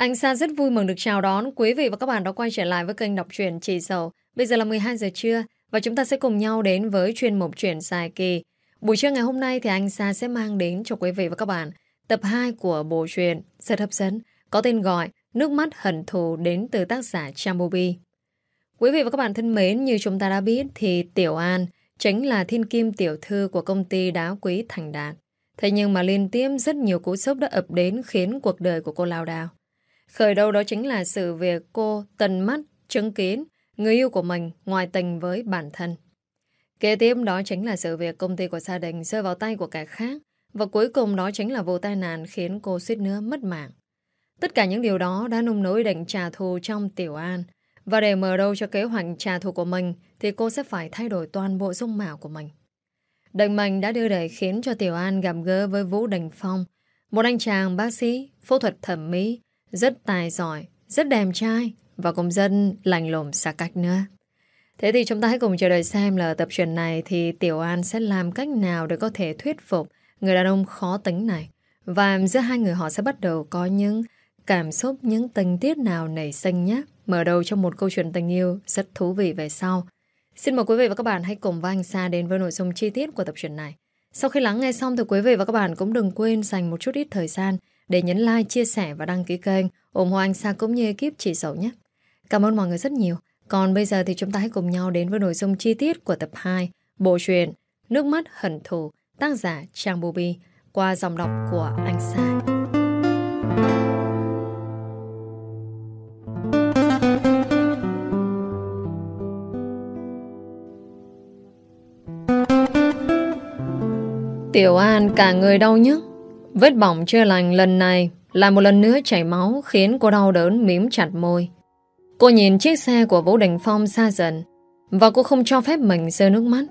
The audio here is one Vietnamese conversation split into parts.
Anh Sa rất vui mừng được chào đón quý vị và các bạn đã quay trở lại với kênh đọc truyện Chị Sầu. Bây giờ là 12 giờ trưa và chúng ta sẽ cùng nhau đến với chuyên mục truyện dài kỳ. Buổi trưa ngày hôm nay thì anh Sa sẽ mang đến cho quý vị và các bạn tập 2 của bộ truyện rất hấp dẫn có tên gọi Nước mắt hận thù đến từ tác giả Chambobi. Quý vị và các bạn thân mến, như chúng ta đã biết thì Tiểu An chính là thiên kim tiểu thư của công ty đá quý Thành Đạt. Thế nhưng mà liên tiếp rất nhiều cú sốc đã ập đến khiến cuộc đời của cô lao đao. Khởi đầu đó chính là sự việc cô tần mắt, chứng kiến người yêu của mình ngoài tình với bản thân. Kế tiếp đó chính là sự việc công ty của gia đình rơi vào tay của kẻ khác và cuối cùng đó chính là vụ tai nạn khiến cô suýt nữa mất mạng. Tất cả những điều đó đã nung nối định trả thù trong Tiểu An và để mở đầu cho kế hoạch trả thù của mình thì cô sẽ phải thay đổi toàn bộ dung mạo của mình. Định mệnh đã đưa đẩy khiến cho Tiểu An gặp gỡ với Vũ Đình Phong, một anh chàng bác sĩ, phẫu thuật thẩm mỹ, rất tài giỏi, rất đẹp trai và công dân lành lồm xa cách nữa. Thế thì chúng ta hãy cùng chờ đợi xem là tập truyền này thì Tiểu An sẽ làm cách nào để có thể thuyết phục người đàn ông khó tính này. Và giữa hai người họ sẽ bắt đầu có những cảm xúc, những tình tiết nào nảy sinh nhé. Mở đầu cho một câu chuyện tình yêu rất thú vị về sau. Xin mời quý vị và các bạn hãy cùng với anh Sa đến với nội dung chi tiết của tập truyện này. Sau khi lắng nghe xong thì quý vị và các bạn cũng đừng quên dành một chút ít thời gian để nhấn like, chia sẻ và đăng ký kênh ủng hộ anh Sa cũng như ekip chỉ sầu nhé. Cảm ơn mọi người rất nhiều. Còn bây giờ thì chúng ta hãy cùng nhau đến với nội dung chi tiết của tập 2 Bộ truyện Nước mắt hận thù tác giả Trang Bubi qua dòng đọc của anh Sa. Tiểu An cả người đau nhức Vết bỏng chưa lành lần này Lại một lần nữa chảy máu, Khiến cô đau đớn, mím chặt môi. Cô nhìn chiếc xe của Vũ Đình Phong xa dần Và cô không cho phép mình rơi nước mắt.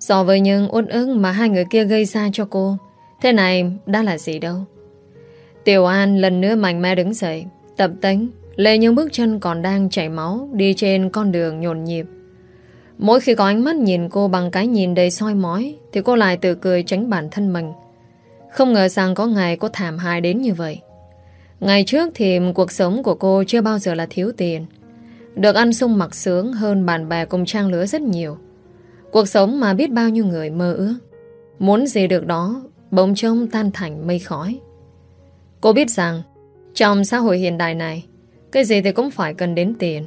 So với những uất ức mà hai người kia gây ra cho cô, Thế này đã là gì đâu. Tiểu An lần nữa mạnh mẽ đứng dậy, Tập tính, Lê những bước chân còn đang chảy máu Đi trên con đường nhộn nhịp. Mỗi khi có ánh mắt nhìn cô bằng cái nhìn đầy soi mói, Thì cô lại tự cười tránh bản thân mình. Không ngờ rằng có ngày cô thảm hại đến như vậy. Ngày trước thì cuộc sống của cô chưa bao giờ là thiếu tiền. Được ăn sung mặc sướng hơn bạn bè cùng trang lứa rất nhiều. Cuộc sống mà biết bao nhiêu người mơ ước. Muốn gì được đó, Bỗng trông tan thành mây khói. Cô biết rằng, Trong xã hội hiện đại này, Cái gì thì cũng phải cần đến tiền.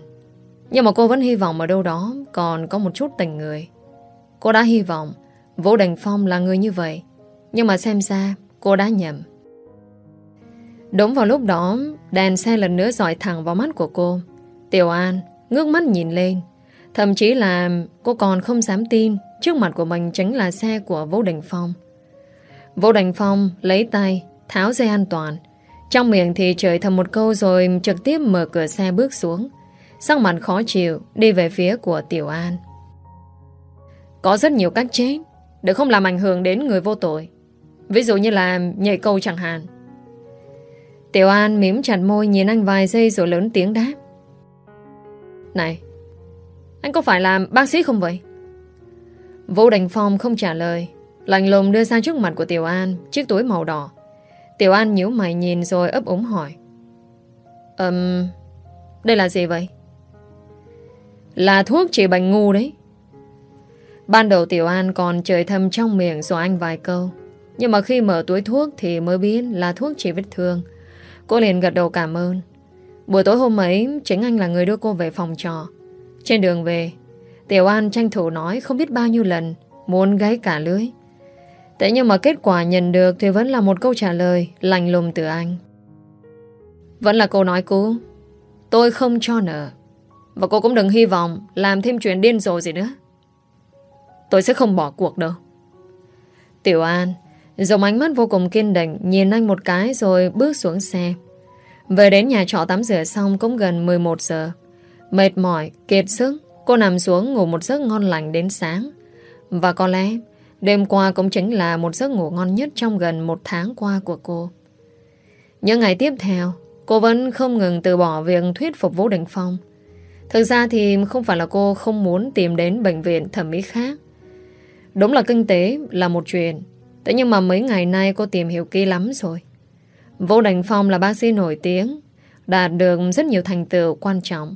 Nhưng mà cô vẫn hy vọng ở đâu đó Còn có một chút tình người. Cô đã hy vọng Vũ Đành Phong là người như vậy. Nhưng mà xem ra cô đã nhầm. Đúng vào lúc đó, Đèn xe lần nữa dọi thẳng vào mắt của cô. Tiểu An ngước mắt nhìn lên. Thậm chí là cô còn không dám tin Trước mặt của mình chính là xe của Vũ Đình Phong. Vũ Đình Phong lấy tay, Tháo dây an toàn. Trong miệng thì chửi thầm một câu Rồi trực tiếp mở cửa xe bước xuống. Sắc mặt khó chịu, Đi về phía của Tiểu An. Có rất nhiều cách chết Để không làm ảnh hưởng đến người vô tội. Ví dụ như là nhảy câu chẳng hạn. Tiểu An mím chặt môi Nhìn anh vài giây rồi lớn tiếng đáp. Này Anh có phải làm bác sĩ không vậy? Vũ Đành Phong không trả lời Lạnh lùng đưa ra trước mặt của Tiểu An Chiếc túi màu đỏ. Tiểu An nhíu mày nhìn rồi ấp úng hỏi. Ừm um, Đây là gì vậy? Là thuốc trị bệnh ngu đấy. Ban đầu Tiểu An còn trời thầm trong miệng rồi anh vài câu. Nhưng mà khi mở túi thuốc Thì mới biết là thuốc trị vết thương. Cô liền gật đầu cảm ơn. Buổi tối hôm ấy, Chính anh là người đưa cô về phòng trò Trên đường về, Tiểu An tranh thủ nói không biết bao nhiêu lần, Muốn gáy cả lưới. Thế nhưng mà kết quả nhận được Thì vẫn là một câu trả lời lành lùng từ anh. Vẫn là cô nói cũ, Tôi không cho nợ, Và cô cũng đừng hy vọng Làm thêm chuyện điên rồ gì nữa. Tôi sẽ không bỏ cuộc đâu. Tiểu An Dùng ánh mắt vô cùng kiên định Nhìn anh một cái rồi bước xuống xe. Về đến nhà trọ tắm rửa xong Cũng gần 11 giờ. Mệt mỏi, kiệt sức Cô nằm xuống ngủ một giấc ngon lành đến sáng. Và có lẽ Đêm qua cũng chính là một giấc ngủ ngon nhất Trong gần một tháng qua của cô. Những ngày tiếp theo Cô vẫn không ngừng từ bỏ việc thuyết phục Vũ Đình Phong. Thực ra thì không phải là cô không muốn tìm đến bệnh viện thẩm mỹ khác. Đúng là kinh tế là một chuyện Thế nhưng mà mấy ngày nay cô tìm hiểu kỹ lắm rồi Vũ Đình Phong là bác sĩ nổi tiếng đạt được rất nhiều thành tựu quan trọng.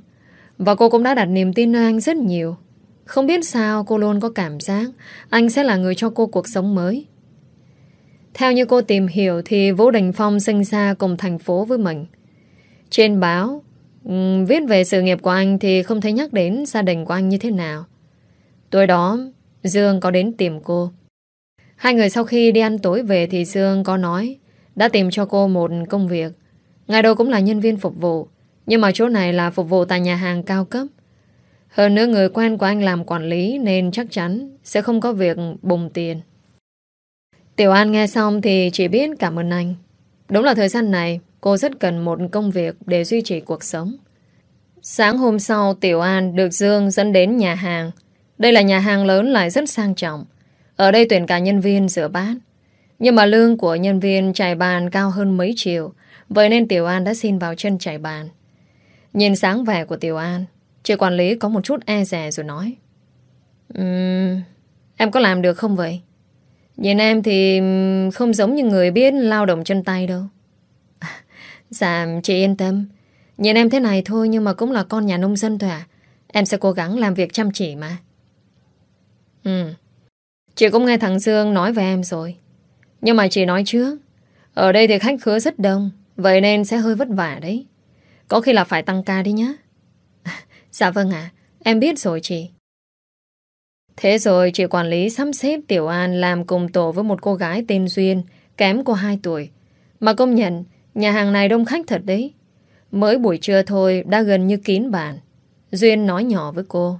Và cô cũng đã đặt niềm tin nơi anh rất nhiều. Không biết sao cô luôn có cảm giác anh sẽ là người cho cô cuộc sống mới. Theo như cô tìm hiểu thì Vũ Đình Phong sinh ra cùng thành phố với mình. Trên báo, viết về sự nghiệp của anh thì không thấy nhắc đến gia đình của anh như thế nào. Tối đó, Dương có đến tìm cô. Hai người sau khi đi ăn tối về thì Dương có nói đã tìm cho cô một công việc. Ngày đầu cũng là nhân viên phục vụ, nhưng mà chỗ này là phục vụ tại nhà hàng cao cấp. Hơn nữa người quen của anh làm quản lý nên chắc chắn sẽ không có việc bùng tiền. Tiểu An nghe xong thì chỉ biết cảm ơn anh. Đúng là thời gian này cô rất cần một công việc để duy trì cuộc sống. Sáng hôm sau Tiểu An được Dương dẫn đến nhà hàng. Đây là nhà hàng lớn lại rất sang trọng. Ở đây tuyển cả nhân viên rửa bát. Nhưng mà lương của nhân viên trải bàn cao hơn mấy triệu. Vậy nên Tiểu An đã xin vào chân trải bàn. Nhìn sáng vẻ của Tiểu An, chị quản lý có một chút e rè rồi nói. Um, em có làm được không vậy? Nhìn em thì không giống như người biết lao động chân tay đâu. dạ, chị yên tâm. Nhìn em thế này thôi nhưng mà cũng là con nhà nông dân thôi à. Em sẽ cố gắng làm việc chăm chỉ mà. Ừ. Chị cũng nghe thằng Dương nói về em rồi. Nhưng mà chị nói trước. Ở đây thì khách khứa rất đông. Vậy nên sẽ hơi vất vả đấy. Có khi là phải tăng ca đi nhá. dạ vâng ạ. em biết rồi chị. Thế rồi chị quản lý sắp xếp Tiểu An làm cùng tổ với một cô gái tên Duyên, kém cô 2 tuổi. Mà công nhận, nhà hàng này đông khách thật đấy. Mới buổi trưa thôi đã gần như kín bàn. Duyên nói nhỏ với cô.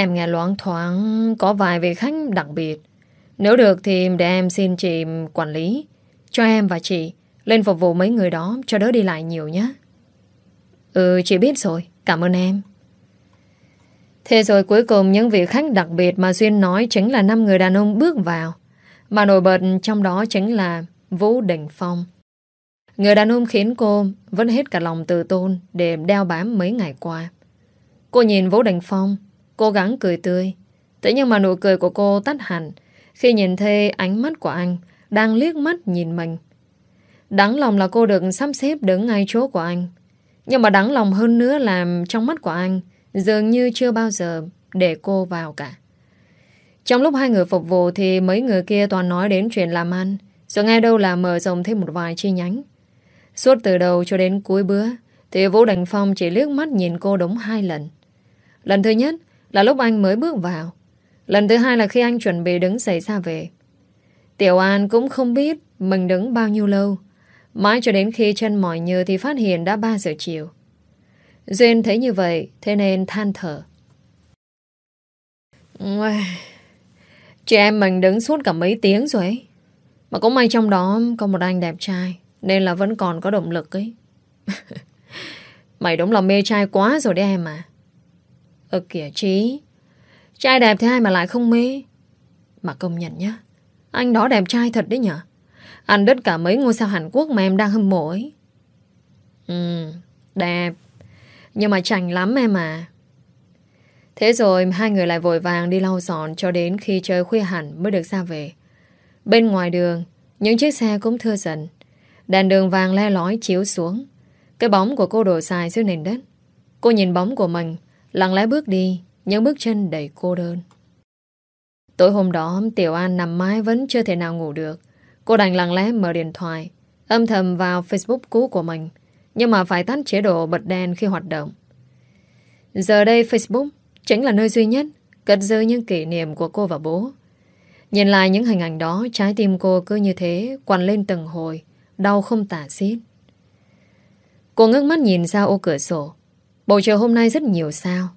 Em nghe loáng thoáng có vài vị khách đặc biệt. Nếu được thì để em xin chị quản lý cho em và chị lên phục vụ mấy người đó cho đỡ đi lại nhiều nhé. Ừ, chị biết rồi. Cảm ơn em. Thế rồi cuối cùng những vị khách đặc biệt mà Duyên nói chính là năm người đàn ông bước vào. Mà nổi bật trong đó chính là Vũ Đình Phong. Người đàn ông khiến cô vẫn hết cả lòng tự tôn để đeo bám mấy ngày qua. Cô nhìn Vũ Đình Phong, cố gắng cười tươi. Thế nhưng mà nụ cười của cô tắt hẳn khi nhìn thấy ánh mắt của anh đang liếc mắt nhìn mình. Đáng lòng là cô được sắp xếp đứng ngay chỗ của anh. Nhưng mà đáng lòng hơn nữa là trong mắt của anh Dường như chưa bao giờ để cô vào cả. Trong lúc hai người phục vụ thì mấy người kia toàn nói đến chuyện làm ăn, rồi nghe đâu là mở rộng thêm một vài chi nhánh. Suốt từ đầu cho đến cuối bữa, thì Vũ đành Phong chỉ liếc mắt nhìn cô đúng hai lần. Lần thứ nhất là lúc anh mới bước vào. Lần thứ hai là khi anh chuẩn bị đứng xảy ra về. Tiểu An cũng không biết mình đứng bao nhiêu lâu. Mãi cho đến khi chân mỏi nhờ thì phát hiện đã 3 giờ chiều. Duyên thấy như vậy, Thế nên than thở Chị em mình đứng suốt cả mấy tiếng rồi ấy Mà cũng may trong đó Có một anh đẹp trai, Nên là vẫn còn có động lực ấy Mày đúng là mê trai quá rồi đấy em à Ờ kìa trí Trai đẹp thế ai mà lại không mê Mà công nhận nhá Anh đó đẹp trai thật đấy nhở Anh đứt cả mấy ngôi sao Hàn Quốc mà em đang hâm mộ ấy Ừ Đẹp nhưng mà chảnh lắm em à Thế rồi hai người lại vội vàng đi lau dọn cho đến khi trời khuya hẳn mới được ra về. Bên ngoài đường, những chiếc xe cũng thưa dần. Đèn đường vàng le lói chiếu xuống. Cái bóng của cô đổ dài dưới nền đất. Cô nhìn bóng của mình, lặng lẽ bước đi, những bước chân đầy cô đơn. Tối hôm đó, Tiểu An nằm mãi vẫn chưa thể nào ngủ được. Cô đành lặng lẽ mở điện thoại, âm thầm vào Facebook cũ của mình, nhưng mà phải tắt chế độ bật đèn khi hoạt động Giờ đây Facebook Chính là nơi duy nhất Cất giữ những kỷ niệm của cô và bố Nhìn lại những hình ảnh đó Trái tim cô cứ như thế Quằn lên từng hồi Đau không tả xiết Cô ngước mắt nhìn ra ô cửa sổ Bầu trời hôm nay rất nhiều sao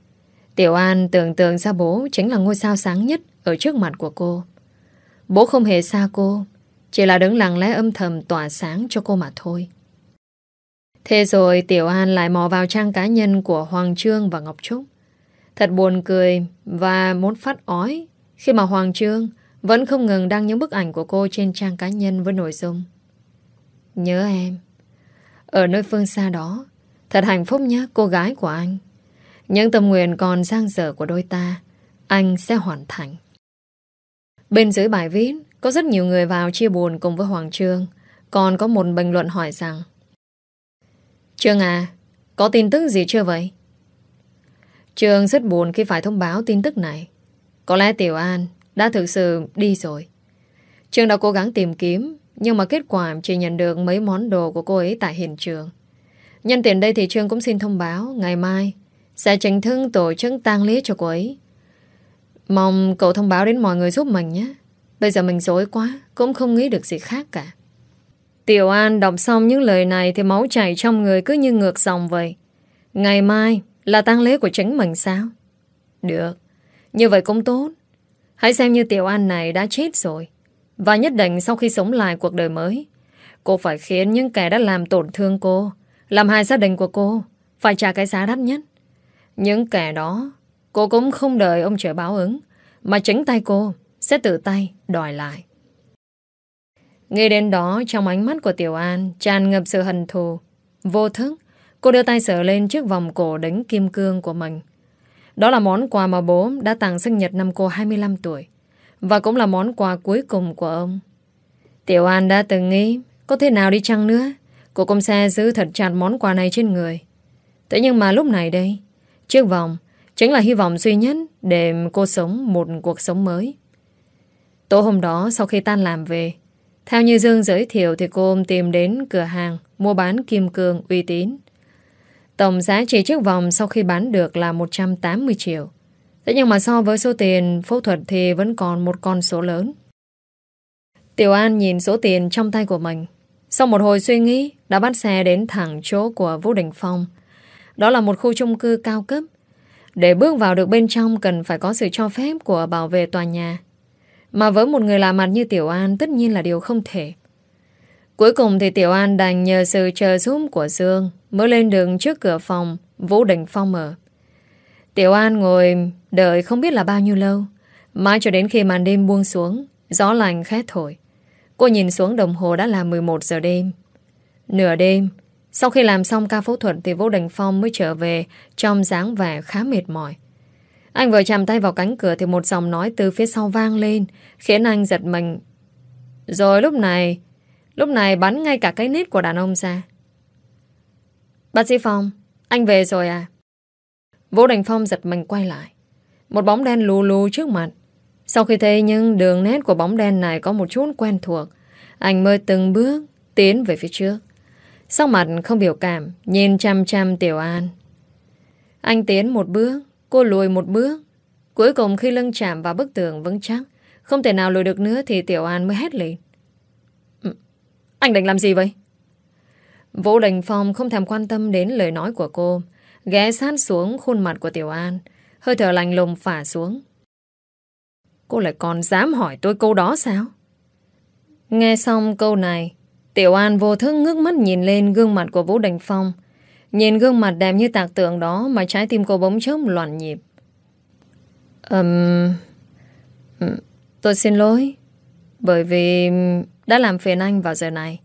Tiểu An tưởng tượng ra bố Chính là ngôi sao sáng nhất Ở trước mặt của cô Bố không hề xa cô Chỉ là đứng lặng lẽ âm thầm tỏa sáng cho cô mà thôi Thế rồi Tiểu An lại mò vào trang cá nhân của Hoàng Trương và Ngọc Trúc. Thật buồn cười và muốn phát ói khi mà Hoàng Trương vẫn không ngừng đăng những bức ảnh của cô trên trang cá nhân với nội dung. Nhớ em. Ở nơi phương xa đó, thật hạnh phúc nhé cô gái của anh. Những tâm nguyện còn giang dở của đôi ta, anh sẽ hoàn thành. Bên dưới bài viết, có rất nhiều người vào chia buồn cùng với Hoàng Trương. Còn có một bình luận hỏi rằng Trương à, có tin tức gì chưa vậy? Trương rất buồn khi phải thông báo tin tức này. Có lẽ Tiểu An đã thực sự đi rồi. Trương đã cố gắng tìm kiếm, nhưng mà kết quả chỉ nhận được mấy món đồ của cô ấy tại hiện trường. Nhân tiện đây thì Trương cũng xin thông báo ngày mai sẽ chính thức tổ chức tang lễ cho cô ấy. Mong cậu thông báo đến mọi người giúp mình nhé. Bây giờ mình dối quá, cũng không nghĩ được gì khác cả. Tiểu An đọc xong những lời này thì máu chảy trong người cứ như ngược dòng vậy. Ngày mai là tang lễ của chính mình sao? Được, như vậy cũng tốt. Hãy xem như Tiểu An này đã chết rồi. Và nhất định sau khi sống lại cuộc đời mới, cô phải khiến những kẻ đã làm tổn thương cô, làm hại gia đình của cô, phải trả cái giá đắt nhất. Những kẻ đó, cô cũng không đợi ông trời báo ứng, mà chính tay cô sẽ tự tay đòi lại. Nghe đến đó trong ánh mắt của Tiểu An tràn ngập sự hận thù. Vô thức, cô đưa tay sờ lên chiếc vòng cổ đính kim cương của mình. Đó là món quà mà bố đã tặng sinh nhật năm cô 25 tuổi. Và cũng là món quà cuối cùng của ông. Tiểu An đã từng nghĩ có thế nào đi chăng nữa cô công xe giữ thật chặt món quà này trên người. Thế nhưng mà lúc này đây, chiếc vòng chính là hy vọng duy nhất để cô sống một cuộc sống mới. Tối hôm đó, sau khi tan làm về, theo như Dương giới thiệu thì cô tìm đến cửa hàng mua bán kim cương uy tín. Tổng giá trị chiếc vòng sau khi bán được là 180 triệu. Thế nhưng mà so với số tiền phẫu thuật thì vẫn còn một con số lớn. Tiểu An nhìn số tiền trong tay của mình. Sau một hồi suy nghĩ, đã bắt xe đến thẳng chỗ của Vũ Đình Phong. Đó là một khu chung cư cao cấp. Để bước vào được bên trong cần phải có sự cho phép của bảo vệ tòa nhà. Mà với một người lạ mặt như Tiểu An tất nhiên là điều không thể. Cuối cùng thì Tiểu An đành nhờ sự chờ giúp của Dương mới lên đường trước cửa phòng Vũ Đình Phong mở. Tiểu An ngồi đợi không biết là bao nhiêu lâu. Mãi cho đến khi màn đêm buông xuống, gió lành khét thổi. Cô nhìn xuống đồng hồ đã là 11 giờ đêm. Nửa đêm, sau khi làm xong ca phẫu thuật thì Vũ Đình Phong mới trở về trong dáng vẻ khá mệt mỏi. Anh vừa chạm tay vào cánh cửa thì một giọng nói từ phía sau vang lên, khiến anh giật mình. Rồi lúc này, lúc này bắn ngay cả cái nít của đàn ông ra. Bác sĩ Phong, anh về rồi à? Vũ Đình Phong giật mình quay lại. Một bóng đen lù lù trước mặt. Sau khi thấy những đường nét của bóng đen này có một chút quen thuộc, anh mới từng bước tiến về phía trước. Sau mặt không biểu cảm, nhìn chăm chăm Tiểu An. Anh tiến một bước, Cô lùi một bước Cuối cùng khi lưng chạm vào bức tường vững chắc Không thể nào lùi được nữa Thì Tiểu An mới hét lên ừ, Anh định làm gì vậy Vũ Đình Phong không thèm quan tâm Đến lời nói của cô Ghé sát xuống khuôn mặt của Tiểu An Hơi thở lạnh lùng phả xuống Cô lại còn dám hỏi tôi câu đó sao Nghe xong câu này Tiểu An vô thức ngước mắt nhìn lên gương mặt của Vũ Đình Phong Nhìn gương mặt đẹp như tạc tượng đó mà trái tim cô bỗng chốc loạn nhịp. Um, tôi xin lỗi bởi vì đã làm phiền anh vào giờ này.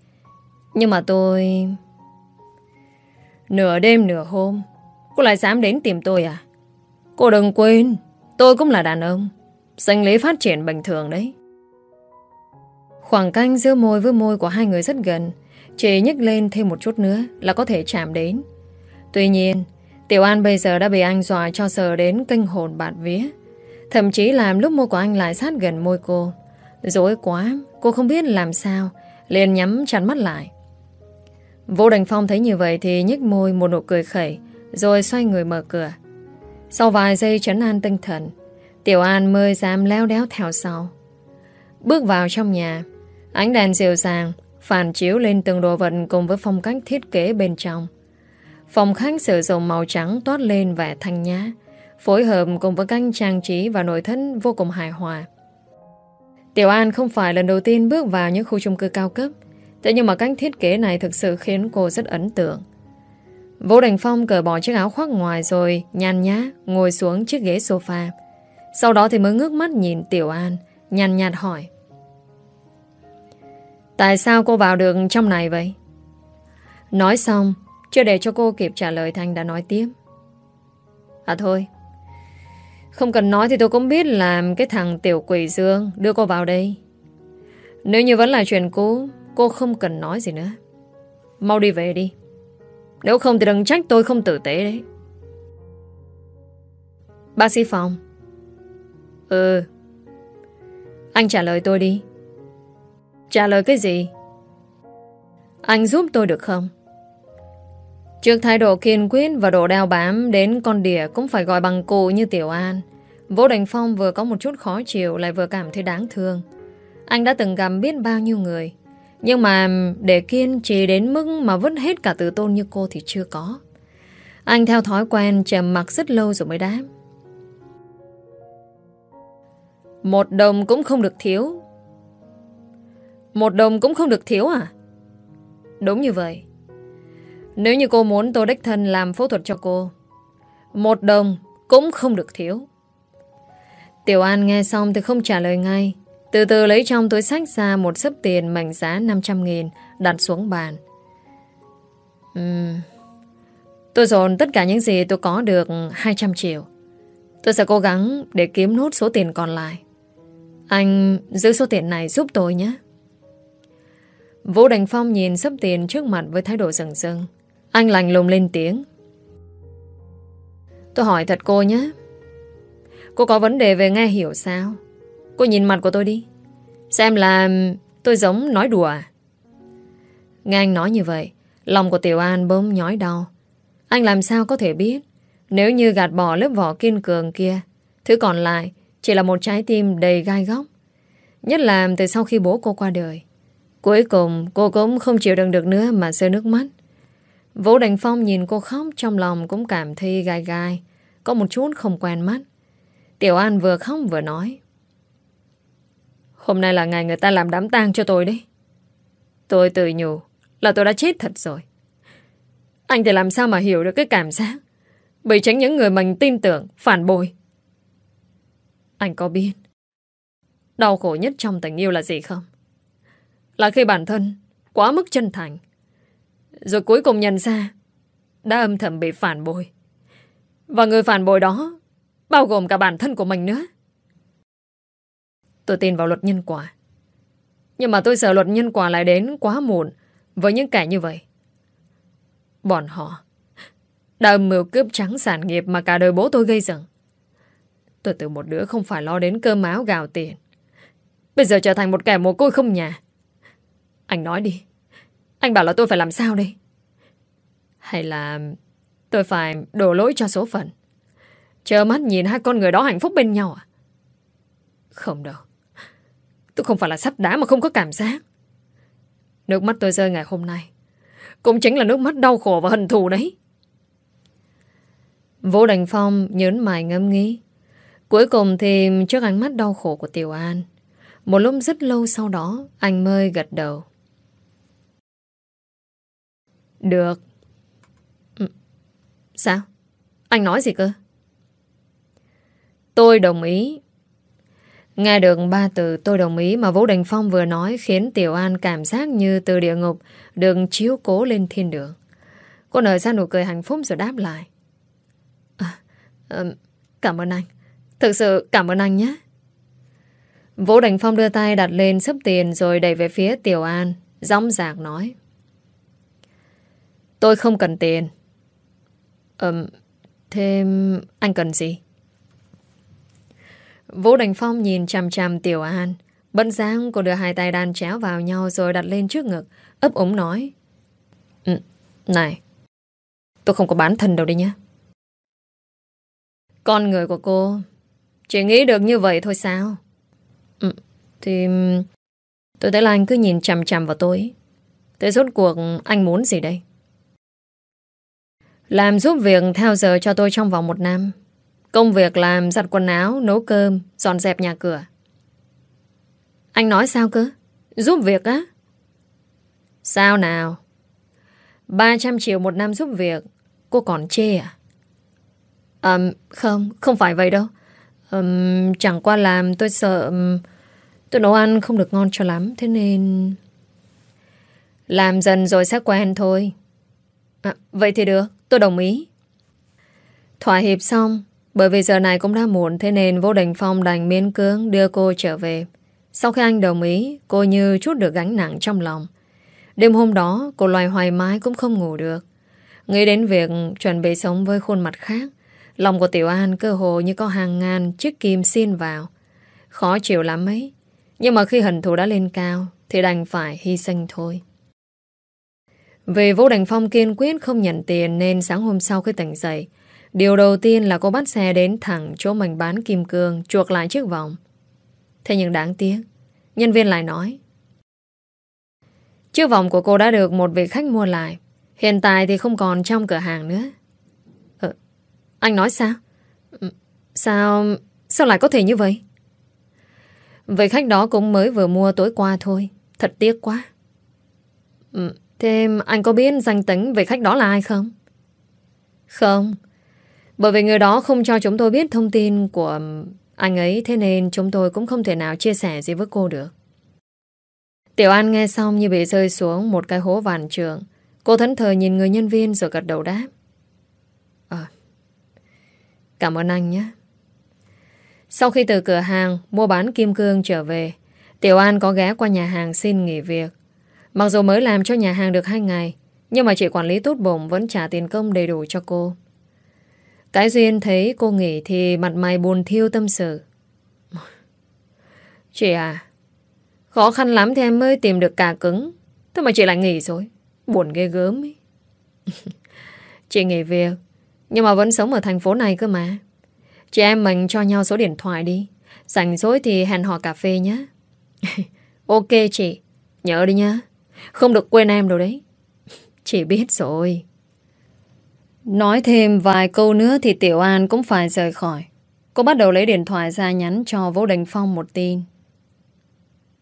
Nhưng mà tôi... Nửa đêm nửa hôm Cô lại dám đến tìm tôi à Cô đừng quên Tôi cũng là đàn ông Sinh lý phát triển bình thường đấy Khoảng canh giữa môi với môi của hai người rất gần Chỉ nhích lên thêm một chút nữa Là có thể chạm đến Tuy nhiên, Tiểu An bây giờ đã bị anh dọa cho sờ đến kinh hồn bạt vía. Thậm chí làm lúc môi của anh lại sát gần môi cô. Dối quá, cô không biết làm sao, liền nhắm chặt mắt lại. Vũ Đình Phong thấy như vậy thì nhếch môi một nụ cười khẩy, rồi xoay người mở cửa. Sau vài giây trấn an tinh thần, Tiểu An mới dám leo đéo theo sau. Bước vào trong nhà, ánh đèn dịu dàng, phản chiếu lên từng đồ vật cùng với phong cách thiết kế bên trong. Phòng khách sử dụng màu trắng toát lên vẻ thanh nhã, phối hợp cùng với canh trang trí và nội thất vô cùng hài hòa. Tiểu An không phải lần đầu tiên bước vào những khu chung cư cao cấp, thế nhưng mà cách thiết kế này thực sự khiến cô rất ấn tượng. Vũ Đình Phong cởi bỏ chiếc áo khoác ngoài rồi nhàn nhã ngồi xuống chiếc ghế sofa. Sau đó thì mới ngước mắt nhìn Tiểu An, nhàn nhạt hỏi. Tại sao cô vào được trong này vậy? Nói xong, chưa để cho cô kịp trả lời Thanh đã nói tiếp. À thôi Không cần nói thì tôi cũng biết làm Cái thằng tiểu quỷ dương đưa cô vào đây. Nếu như vẫn là chuyện cũ Cô không cần nói gì nữa. Mau đi về đi. Nếu không thì đừng trách tôi không tử tế đấy. Bác sĩ Phong Ừ Anh trả lời tôi đi Trả lời cái gì Anh giúp tôi được không Trước thái độ kiên quyết và độ đeo bám đến con đỉa cũng phải gọi bằng cụ như Tiểu An. Vũ Đình Phong vừa có một chút khó chịu lại vừa cảm thấy đáng thương. Anh đã từng gặp biết bao nhiêu người. Nhưng mà để kiên trì đến mức mà vứt hết cả tự tôn như cô thì chưa có. Anh theo thói quen trầm mặc rất lâu rồi mới đáp. Một đồng cũng không được thiếu. Một đồng cũng không được thiếu à? Đúng như vậy. Nếu như cô muốn tôi đích thân làm phẫu thuật cho cô, Một đồng cũng không được thiếu Tiểu An nghe xong thì không trả lời ngay Từ từ lấy trong túi sách ra một sấp tiền mảnh giá 500 nghìn đặt xuống bàn uhm. Tôi dồn tất cả những gì tôi có được 200 triệu Tôi sẽ cố gắng để kiếm nốt số tiền còn lại anh giữ số tiền này giúp tôi nhé. Vũ Đành Phong nhìn sấp tiền trước mặt với thái độ rừng rừng. anh lành lùng lên tiếng. Tôi hỏi thật cô nhé. Cô có vấn đề về nghe hiểu sao? Cô nhìn mặt của tôi đi. Xem là tôi giống nói đùa à? Nghe anh nói như vậy, Lòng của Tiểu An bỗng nhói đau. Anh làm sao có thể biết? Nếu như gạt bỏ lớp vỏ kiên cường kia, Thứ còn lại chỉ là một trái tim đầy gai góc Nhất là từ sau khi bố cô qua đời Cuối cùng cô cũng không chịu đựng được nữa Mà rơi nước mắt Vũ đành Phong nhìn cô khóc trong lòng cũng cảm thấy gai gai, có một chút không quen mắt. Tiểu An vừa khóc vừa nói. Hôm nay là ngày người ta làm đám tang cho tôi đấy. Tôi tự nhủ là tôi đã chết thật rồi. Anh thì làm sao mà hiểu được cái cảm giác bị tránh những người mình tin tưởng, phản bội. Anh có biết đau khổ nhất trong tình yêu là gì không? Là khi bản thân quá mức chân thành, rồi cuối cùng nhận ra Đã âm thầm bị phản bội. Và người phản bội đó Bao gồm cả bản thân của mình nữa. Tôi tin vào luật nhân quả. Nhưng mà tôi sợ luật nhân quả lại đến quá muộn Với những kẻ như vậy. Bọn họ Đã âm mưu cướp trắng sản nghiệp Mà cả đời bố tôi gây dựng. Tôi từ một đứa không phải lo đến cơm áo gạo tiền Bây giờ trở thành một kẻ mồ côi không nhà Anh nói đi anh bảo là tôi phải làm sao đây? Hay là tôi phải đổ lỗi cho số phận? Chờ mắt nhìn hai con người đó hạnh phúc bên nhau à? Không đâu. Tôi không phải là sắp đá mà không có cảm giác. Nước mắt tôi rơi ngày hôm nay cũng chính là nước mắt đau khổ và hận thù đấy. Vũ đành Phong nhớn mày ngâm nghĩ. Cuối cùng thì trước ánh mắt đau khổ của Tiểu An, một lúc rất lâu sau đó, anh mới gật đầu. Được. Ừ. Sao? Anh nói gì cơ? Tôi đồng ý. Nghe được ba từ tôi đồng ý mà Vũ Đình Phong vừa nói khiến Tiểu An cảm giác như từ địa ngục được chiếu cố lên thiên đường. Cô nở ra nụ cười hạnh phúc rồi đáp lại. À, cảm ơn anh. Thực sự cảm ơn anh nhé. Vũ Đành Phong đưa tay đặt lên sấp tiền rồi đẩy về phía Tiểu An, gióng giạc nói. Tôi không cần tiền. Ừm, thêm anh cần gì? Vũ Đành Phong nhìn chằm chằm Tiểu An. Bận giang cô đưa hai tay đàn chéo vào nhau rồi đặt lên trước ngực, ấp ống nói. Ừ, này, tôi không có bán thân đâu đi nhé. Con người của cô chỉ nghĩ được như vậy thôi sao? Ừ, thì tôi thấy là anh cứ nhìn chằm chằm vào tôi. Thế rốt cuộc anh muốn gì đây? Làm giúp việc theo giờ cho tôi trong vòng một năm. Công việc làm giặt quần áo, nấu cơm, dọn dẹp nhà cửa. Anh nói sao cơ? Giúp việc á? Sao nào? 300 triệu một năm giúp việc, cô còn chê à? Um, không, không phải vậy đâu. Um, chẳng qua làm tôi sợ um, tôi nấu ăn không được ngon cho lắm, thế nên... Làm dần rồi sẽ quen thôi. À, vậy thì được. Tôi đồng ý. Thỏa hiệp xong, bởi vì giờ này cũng đã muộn thế nên Vô Đình Phong đành miên cưỡng đưa cô trở về. Sau khi anh đồng ý, cô như chút được gánh nặng trong lòng. Đêm hôm đó, cô loài hoài mái cũng không ngủ được. Nghĩ đến việc chuẩn bị sống với khuôn mặt khác Lòng của Tiểu An cơ hồ như có hàng ngàn chiếc kim xin vào Khó chịu lắm ấy Nhưng mà khi hình thù đã lên cao Thì đành phải hy sinh thôi Vì Vũ Đành Phong kiên quyết không nhận tiền Nên sáng hôm sau khi tỉnh dậy Điều đầu tiên là cô bắt xe đến thẳng chỗ mình bán kim cương chuộc lại chiếc vòng. Thế nhưng đáng tiếc, nhân viên lại nói Chiếc vòng của cô đã được một vị khách mua lại. Hiện tại thì không còn trong cửa hàng nữa. Anh nói sao? Ừ, sao... Sao lại có thể như vậy? Vị khách đó cũng mới vừa mua tối qua thôi. Thật tiếc quá. Ừ, thế anh có biết danh tính vị khách đó là ai không? Không. Bởi vì người đó không cho chúng tôi biết thông tin của anh ấy, Thế nên chúng tôi cũng không thể nào chia sẻ gì với cô được Tiểu An nghe xong như bị rơi xuống một cái hố vàn trường Cô thẫn thờ nhìn người nhân viên rồi gật đầu đáp Cảm ơn anh nhé Sau khi từ cửa hàng mua bán kim cương trở về Tiểu An có ghé qua nhà hàng xin nghỉ việc Mặc dù mới làm cho nhà hàng được 2 ngày Nhưng mà chị quản lý tốt bụng vẫn trả tiền công đầy đủ cho cô cái duyên thấy cô nghỉ thì mặt mày buồn thiêu tâm sự. Chị à, khó khăn lắm thì em mới tìm được cả cứng. Thế mà chị lại nghỉ rồi. Buồn ghê gớm ấy. chị nghỉ việc, nhưng mà vẫn sống ở thành phố này cơ mà. Chị em mình cho nhau số điện thoại đi. Rảnh rỗi thì hẹn hò cà phê nhé. ok chị, nhớ đi nhá. Không được quên em đâu đấy. Chị biết rồi. Nói thêm vài câu nữa thì Tiểu An cũng phải rời khỏi. Cô bắt đầu lấy điện thoại ra nhắn cho Vũ Đình Phong một tin.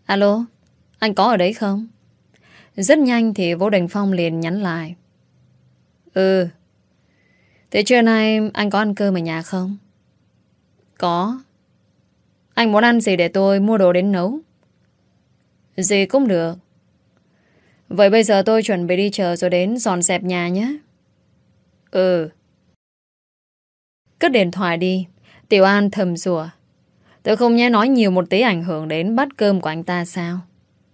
Alo, anh có ở đấy không? Rất nhanh thì Vũ Đình Phong liền nhắn lại. Ừ. Thế trưa nay anh có ăn cơm ở nhà không? Có. Anh muốn ăn gì để tôi mua đồ đến nấu? Gì cũng được. Vậy bây giờ tôi chuẩn bị đi chờ rồi đến dọn dẹp nhà nhé. Ừ. Cất điện thoại đi. Tiểu An thầm rùa. Tôi không nhé nói nhiều một tí ảnh hưởng đến bát cơm của anh ta sao.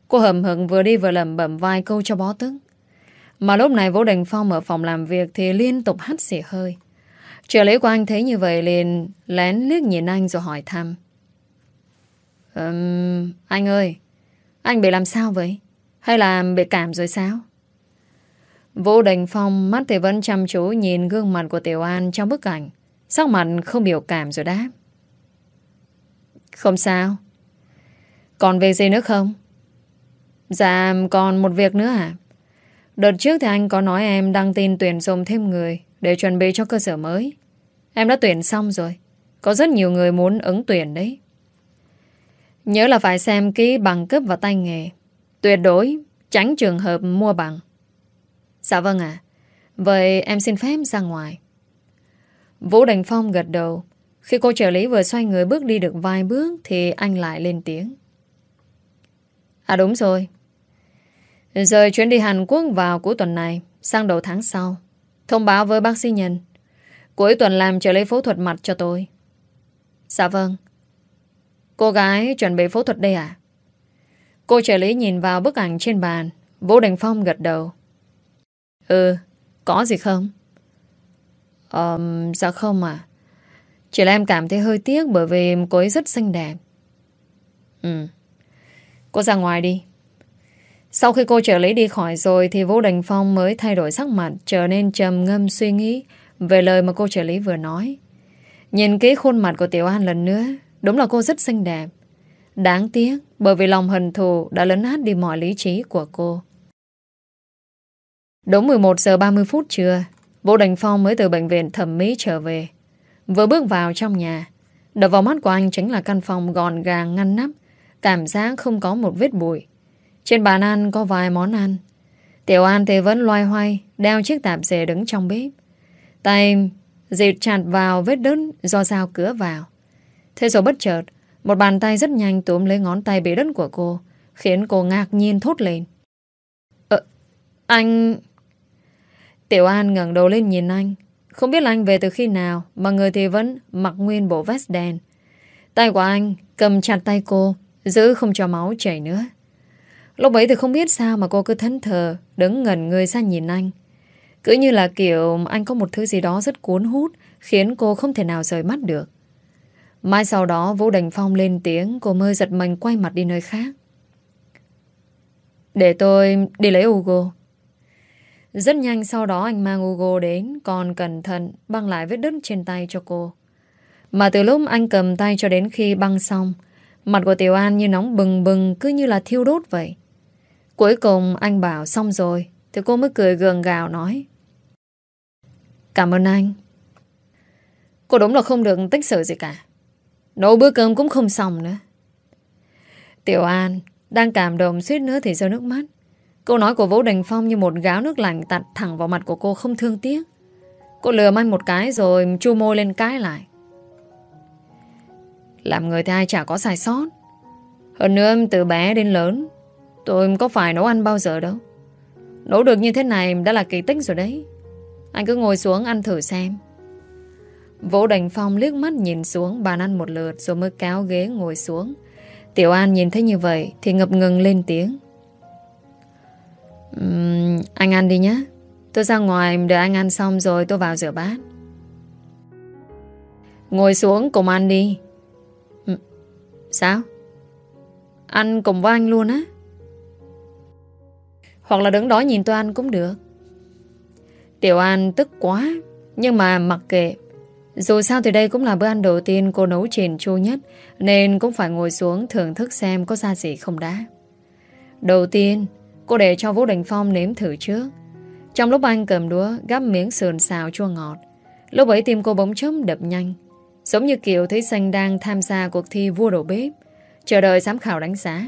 Cô hầm hững vừa đi vừa lầm bẩm vài câu cho bó tức. Mà lúc này Vũ Đình Phong ở phòng làm việc thì liên tục hắt xỉ hơi. Trợ lý của anh thấy như vậy liền lén liếc nhìn anh rồi hỏi thăm. Um, anh ơi, anh bị làm sao vậy? Hay là bị cảm rồi sao? Vũ Đình Phong mắt thì vẫn chăm chú nhìn gương mặt của Tiểu An trong bức ảnh. Sắc mặt không biểu cảm rồi đáp. Không sao. Còn việc gì nữa không? Dạ, còn một việc nữa à? Đợt trước thì anh có nói em đăng tin tuyển dụng thêm người để chuẩn bị cho cơ sở mới. Em đã tuyển xong rồi. Có rất nhiều người muốn ứng tuyển đấy. Nhớ là phải xem ký bằng cấp và tay nghề. Tuyệt đối tránh trường hợp mua bằng. Dạ vâng ạ. Vậy em xin phép ra ngoài. Vũ Đình Phong gật đầu. Khi cô trợ lý vừa xoay người bước đi được vài bước thì anh lại lên tiếng. À đúng rồi. Rời chuyến đi Hàn Quốc vào cuối tuần này, sang đầu tháng sau. Thông báo với bác sĩ nhân. Cuối tuần làm trợ lý phẫu thuật mặt cho tôi. Dạ vâng. Cô gái chuẩn bị phẫu thuật đây à? Cô trợ lý nhìn vào bức ảnh trên bàn. Vũ Đình Phong gật đầu. Ừ, có gì không? Um, dạ không à. Chỉ là em cảm thấy hơi tiếc bởi vì cô ấy rất xinh đẹp. Ừ. Cô ra ngoài đi. Sau khi cô trợ lý đi khỏi rồi thì Vũ Đình Phong mới thay đổi sắc mặt trở nên trầm ngâm suy nghĩ về lời mà cô trợ lý vừa nói. Nhìn kỹ khuôn mặt của Tiểu An lần nữa đúng là cô rất xinh đẹp. Đáng tiếc bởi vì lòng hận thù đã lấn át đi mọi lý trí của cô. Đúng 11 giờ 30 phút trưa, Vũ Đình Phong mới từ bệnh viện thẩm mỹ trở về. Vừa bước vào trong nhà, đập vào mắt của anh chính là căn phòng gọn gàng ngăn nắp, cảm giác không có một vết bụi. Trên bàn ăn có vài món ăn. Tiểu An thì vẫn loay hoay, đeo chiếc tạp dề đứng trong bếp. Tay dịt chặt vào vết đứt do dao cửa vào. Thế rồi bất chợt, một bàn tay rất nhanh túm lấy ngón tay bị đứt của cô, khiến cô ngạc nhiên thốt lên. Ờ, anh... Tiểu An ngẩng đầu lên nhìn anh. Không biết là anh về từ khi nào mà người thì vẫn mặc nguyên bộ vest đen. Tay của anh cầm chặt tay cô, giữ không cho máu chảy nữa. Lúc ấy thì không biết sao mà cô cứ thẫn thờ, đứng ngẩn người ra nhìn anh. Cứ như là kiểu anh có một thứ gì đó rất cuốn hút khiến cô không thể nào rời mắt được. Mai sau đó Vũ Đình Phong lên tiếng cô mới giật mình quay mặt đi nơi khác. Để tôi đi lấy Hugo. Rất nhanh sau đó anh mang Hugo đến còn cẩn thận băng lại vết đứt trên tay cho cô. Mà từ lúc anh cầm tay cho đến khi băng xong mặt của Tiểu An như nóng bừng bừng cứ như là thiêu đốt vậy. Cuối cùng anh bảo xong rồi, thì cô mới cười gượng gạo nói Cảm ơn anh. Cô đúng là không được tích sự gì cả. Nấu bữa cơm cũng không xong nữa. Tiểu An đang cảm động suýt nữa thì rơi nước mắt. Câu nói của Vũ Đình Phong như một gáo nước lạnh tạt thẳng vào mặt của cô không thương tiếc. Cô lừa anh một cái rồi chu môi lên cái lại. Làm người thì ai chả có sai sót. Hơn nữa từ bé đến lớn tôi có phải nấu ăn bao giờ đâu. Nấu được như thế này đã là kỳ tích rồi đấy. Anh cứ ngồi xuống ăn thử xem. Vũ Đình Phong liếc mắt nhìn xuống bàn ăn một lượt rồi mới kéo ghế ngồi xuống. Tiểu An nhìn thấy như vậy thì ngập ngừng lên tiếng. Um, anh ăn đi nhé. Tôi ra ngoài đợi anh ăn xong rồi tôi vào rửa bát. Ngồi xuống cùng ăn đi. Um, sao? Ăn cùng với anh luôn á? Hoặc là đứng đó nhìn tôi ăn cũng được. Tiểu An tức quá, Nhưng mà mặc kệ. Dù sao thì đây cũng là bữa ăn đầu tiên cô nấu chền chua nhất, Nên cũng phải ngồi xuống thưởng thức xem có ra gì không đã. Đầu tiên, Cô để cho Vũ Đình Phong nếm thử trước. Trong lúc anh cầm đũa, Gắp miếng sườn xào chua ngọt. Lúc ấy tim cô bỗng chấm đập nhanh. Giống như kiểu thấy xanh đang tham gia cuộc thi vua đầu bếp, Chờ đợi giám khảo đánh giá.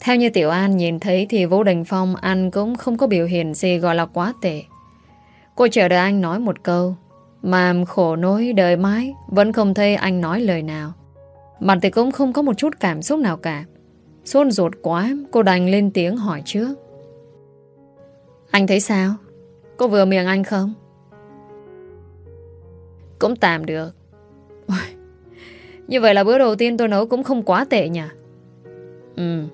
Theo như Tiểu An nhìn thấy Thì Vũ Đình Phong ăn cũng không có biểu hiện gì gọi là quá tệ. Cô chờ đợi anh nói một câu, Mà khổ nỗi đời mãi Vẫn không thấy anh nói lời nào. Mặt thì cũng không có một chút cảm xúc nào cả. Xôn ruột quá, Cô đành lên tiếng hỏi trước. Anh thấy sao? Có vừa miệng anh không? Cũng tạm được. Như vậy là bữa đầu tiên tôi nấu cũng không quá tệ nhỉ? Ừ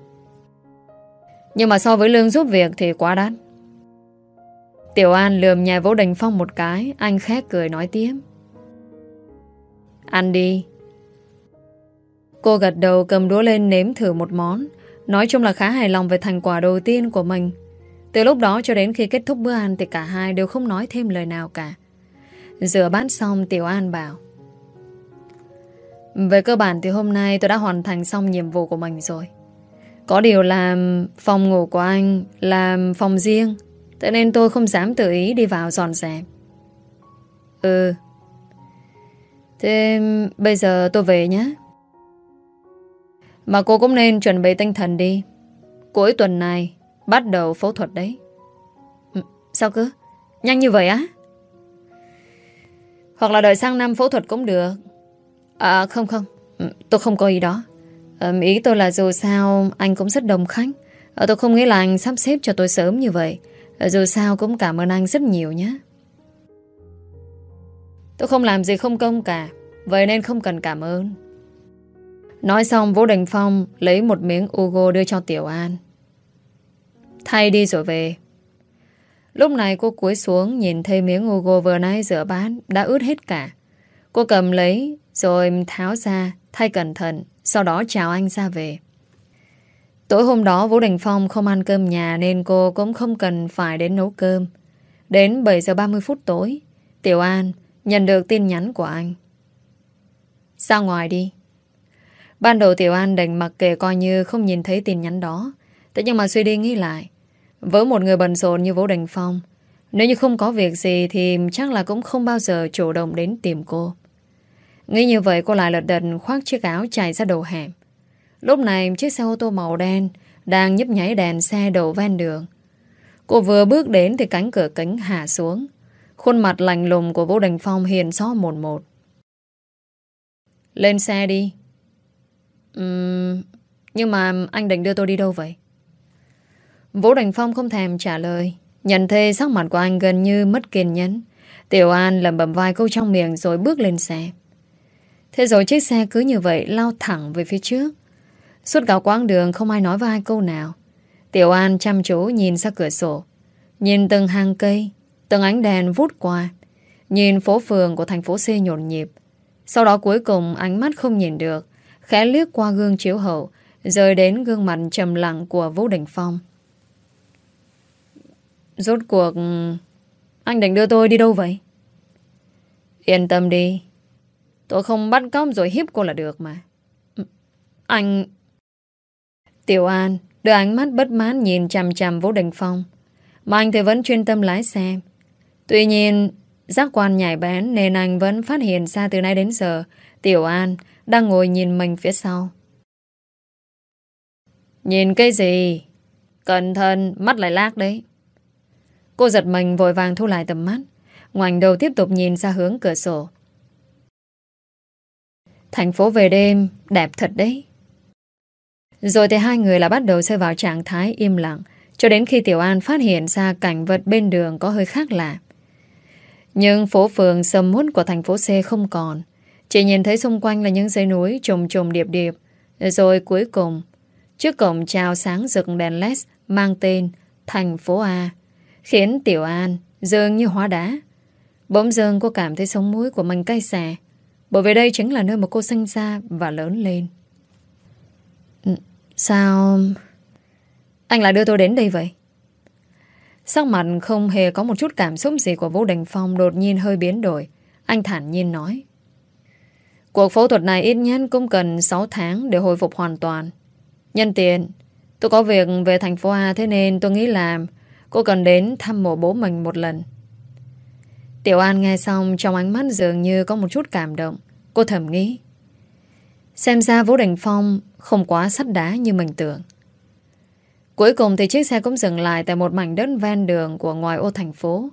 nhưng mà so với lương giúp việc thì quá đắt. Tiểu An lườm nhà Vũ Đình Phong một cái, Anh khét cười nói tiếp. Ăn đi. Cô gật đầu cầm đũa lên nếm thử một món. Nói chung là khá hài lòng về thành quả đầu tiên của mình. Từ lúc đó cho đến khi kết thúc bữa ăn Thì cả hai đều không nói thêm lời nào cả. Rửa bát xong, Tiểu An bảo. Về cơ bản thì hôm nay tôi đã hoàn thành xong nhiệm vụ của mình rồi. Có điều là phòng ngủ của anh là phòng riêng, Thế nên tôi không dám tự ý đi vào dọn dẹp. Ừ. Thế bây giờ tôi về nhé. Mà cô cũng nên chuẩn bị tinh thần đi. Cuối tuần này Bắt đầu phẫu thuật đấy. Ừ, sao cứ? Nhanh như vậy á? Hoặc là đợi sang năm phẫu thuật cũng được. À không không. Ừ, tôi không có ý đó à, Ý tôi là dù sao Anh cũng rất đồng khách. Ờ, tôi không nghĩ là anh sắp xếp cho tôi sớm như vậy. Ờ, dù sao cũng cảm ơn anh rất nhiều nhé. Tôi không làm gì không công cả Vậy nên không cần cảm ơn. Nói xong Vũ Đình Phong Lấy một miếng Ugo đưa cho Tiểu An. Thay đi rồi về. Lúc này cô cúi xuống Nhìn thấy miếng Ugo vừa nãy rửa bát Đã ướt hết cả. Cô cầm lấy rồi tháo ra Thay cẩn thận Sau đó chào anh ra về Tối hôm đó Vũ Đình Phong không ăn cơm nhà nên cô cũng không cần phải đến nấu cơm. Đến 7 giờ 30 phút tối, Tiểu An nhận được tin nhắn của anh. Ra ngoài đi. Ban đầu Tiểu An đành mặc kệ coi như không nhìn thấy tin nhắn đó. Thế nhưng mà suy đi nghĩ lại. Với một người bận rộn như Vũ Đình Phong, nếu như không có việc gì thì chắc là cũng không bao giờ chủ động đến tìm cô. Nghĩ như vậy cô lại lật đật khoác chiếc áo chạy ra đầu hẻm. Lúc này chiếc xe ô tô màu đen đang nhấp nháy đèn xe đổ ven đường. Cô vừa bước đến thì cánh cửa kính hạ xuống. Khuôn mặt lạnh lùng của Vũ Đình Phong hiền xó một một. Lên xe đi. Uhm, nhưng mà anh định đưa tôi đi đâu vậy? Vũ Đình Phong không thèm trả lời. Nhận thấy sắc mặt của anh gần như mất kiên nhẫn. Tiểu An lầm bầm vai câu trong miệng rồi bước lên xe. Thế rồi chiếc xe cứ như vậy lao thẳng về phía trước. Suốt cả quãng đường không ai nói với ai câu nào. Tiểu An chăm chú nhìn ra cửa sổ. Nhìn từng hàng cây, Từng ánh đèn vút qua Nhìn phố phường của thành phố C nhộn nhịp Sau đó cuối cùng ánh mắt không nhìn được Khẽ liếc qua gương chiếu hậu Rời đến gương mặt trầm lặng của Vũ Đình Phong Rốt cuộc Anh định đưa tôi đi đâu vậy? Yên tâm đi Tôi không bắt cóc rồi hiếp cô là được mà. Ừ, anh Tiểu An Đưa ánh mắt bất mãn nhìn chằm chằm Vũ Đình Phong. Mà anh thì vẫn chuyên tâm lái xe. Tuy nhiên, Giác quan nhảy bén Nên anh vẫn phát hiện ra từ nay đến giờ, Tiểu An đang ngồi nhìn mình phía sau. Nhìn cái gì? Cẩn thận, Mắt lại lác đấy. Cô giật mình vội vàng thu lại tầm mắt, Ngoảnh đầu tiếp tục nhìn ra hướng cửa sổ. Thành phố về đêm, Đẹp thật đấy. Rồi thì hai người là bắt đầu rơi vào trạng thái im lặng, Cho đến khi Tiểu An phát hiện ra Cảnh vật bên đường có hơi khác lạ. Nhưng phố phường sầm mút của thành phố C không còn, Chỉ nhìn thấy xung quanh là những dãy núi trùng trùng điệp điệp. Rồi cuối cùng, Trước cổng chào sáng rực đèn led Mang tên Thành phố A, Khiến Tiểu An dường như hóa đá. Bỗng dưng cô cảm thấy sống mũi của mình cay xè. Bởi vì đây chính là nơi mà cô sinh ra Và lớn lên. Ừ, sao Anh lại đưa tôi đến đây vậy? Sắc mặt không hề có một chút cảm xúc gì Của Vũ Đình Phong đột nhiên hơi biến đổi. Anh thản nhiên nói, Cuộc phẫu thuật này ít nhất cũng cần 6 tháng Để hồi phục hoàn toàn. Nhân tiện, Tôi có việc về thành phố A, Thế nên tôi nghĩ là Cô cần đến thăm mộ bố mình một lần. Tiểu An nghe xong Trong ánh mắt dường như có một chút cảm động. Cô thầm nghĩ. Xem ra Vũ Đình Phong Không quá sắt đá như mình tưởng. Cuối cùng thì chiếc xe cũng dừng lại Tại một mảnh đất ven đường Của ngoài ô thành phố.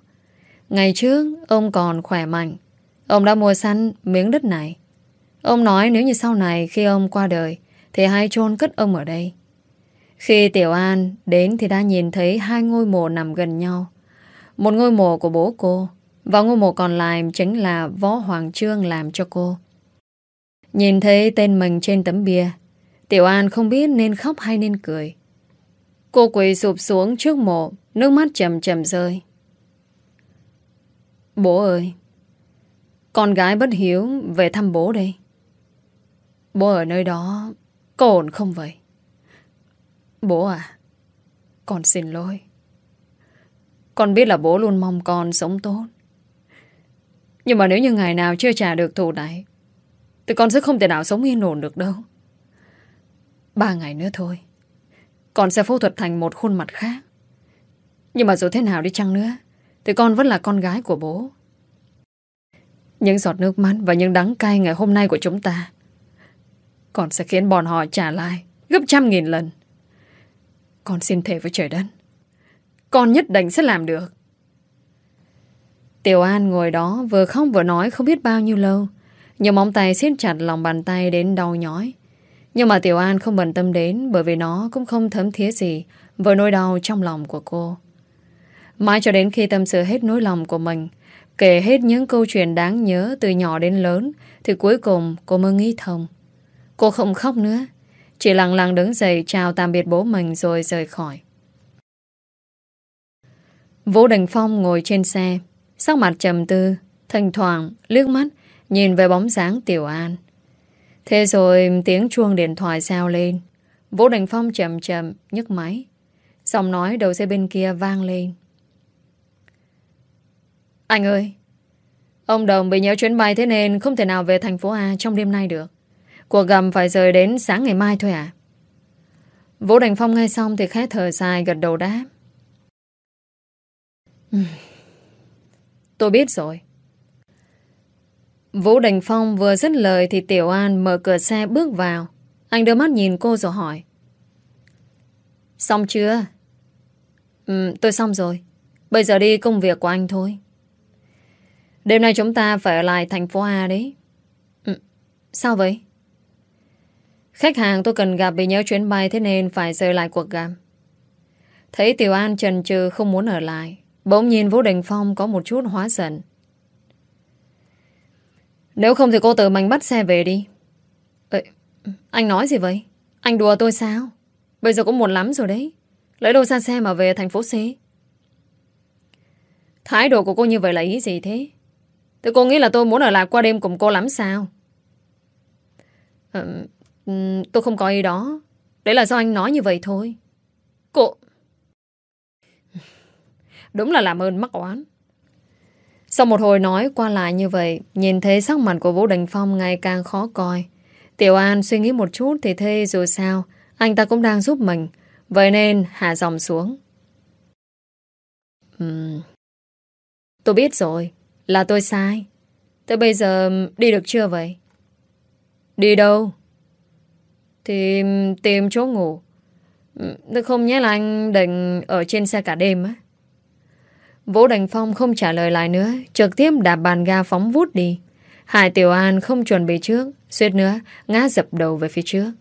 Ngày trước, ông còn khỏe mạnh. Ông đã mua săn miếng đất này. Ông nói nếu như sau này Khi ông qua đời, Thì hãy chôn cất ông ở đây. Khi Tiểu An đến thì đã nhìn thấy hai ngôi mộ nằm gần nhau. Một ngôi mộ của bố cô và ngôi mộ còn lại chính là Võ Hoàng Trương làm cho cô. Nhìn thấy tên mình trên tấm bia, Tiểu An không biết nên khóc hay nên cười. Cô quỳ sụp xuống trước mộ, nước mắt chầm chầm rơi. Bố ơi, con gái bất hiếu về thăm bố đây. Bố ở nơi đó có ổn không vậy? Bố à Con xin lỗi Con biết là bố luôn mong con sống tốt Nhưng mà nếu như ngày nào chưa trả được thù này Tụi con sẽ không thể nào sống yên ổn được đâu. Ba ngày nữa thôi, Con sẽ phẫu thuật thành một khuôn mặt khác. Nhưng mà dù thế nào đi chăng nữa, tụi con vẫn là con gái của bố. Những giọt nước mắt Và những đắng cay ngày hôm nay của chúng ta, Con sẽ khiến bọn họ trả lại Gấp trăm nghìn lần. Con xin thề với trời đất, Con nhất định sẽ làm được. Tiểu An ngồi đó Vừa khóc vừa nói không biết bao nhiêu lâu nhưng móng tay siết chặt lòng bàn tay Đến đau nhói. Nhưng mà Tiểu An không bận tâm đến Bởi vì nó cũng không thấm thía gì Với nỗi đau trong lòng của cô. Mãi cho đến khi tâm sự hết nỗi lòng của mình Kể hết những câu chuyện đáng nhớ Từ nhỏ đến lớn Thì cuối cùng cô mới nghĩ thông. Cô không khóc nữa chỉ lặng lặng đứng dậy chào tạm biệt bố mình rồi rời khỏi. Vũ Đình Phong ngồi trên xe, sắc mặt trầm tư, thỉnh thoảng liếc mắt nhìn về bóng dáng Tiểu An. Thế rồi tiếng chuông điện thoại sao lên. Vũ Đình Phong chậm chậm nhấc máy. Giọng nói đầu xe bên kia vang lên. Anh ơi, ông Đồng bị nhớ chuyến bay thế nên không thể nào về thành phố A trong đêm nay được. Cuộc gặp phải rời đến sáng ngày mai thôi à? Vũ Đình Phong nghe xong thì khẽ thở dài gật đầu đáp. Tôi biết rồi. Vũ Đình Phong vừa dứt lời thì Tiểu An mở cửa xe bước vào. Anh đưa mắt nhìn cô rồi hỏi. Xong chưa? Ừ, tôi xong rồi. Bây giờ đi công việc của anh thôi. Đêm nay chúng ta phải ở lại thành phố A đấy. Ừ, sao vậy? Khách hàng tôi cần gặp bị nhớ chuyến bay thế nên phải rời lại cuộc gặp. Thấy Tiểu An trần trừ không muốn ở lại. Bỗng nhìn Vũ Đình Phong có một chút hóa giận. Nếu không thì cô tự mình bắt xe về đi. Ê, anh nói gì vậy? Anh đùa tôi sao? Bây giờ cũng muộn lắm rồi đấy. Lấy đâu ra xe mà về thành phố C? Thái độ của cô như vậy là ý gì thế? Thế cô nghĩ là tôi muốn ở lại qua đêm cùng cô lắm sao? Ừ, tôi không có ý đó. Đấy là do anh nói như vậy thôi. Cô... Đúng là làm ơn mắc oán. Sau một hồi nói qua lại như vậy, nhìn thấy sắc mặt của Vũ Đình Phong ngày càng khó coi. Tiểu An suy nghĩ một chút thì thế dù sao, anh ta cũng đang giúp mình. Vậy nên hạ dòng xuống. Uhm, tôi biết rồi, là tôi sai. Tới bây giờ đi được chưa vậy? Đi đâu? Thì tìm chỗ ngủ. Tôi không nhớ là anh định ở trên xe cả đêm á. Vũ Đành Phong không trả lời lại nữa, trực tiếp đạp bàn ga phóng vút đi. Hải Tiểu An không chuẩn bị trước, suýt nữa, ngã dập đầu về phía trước.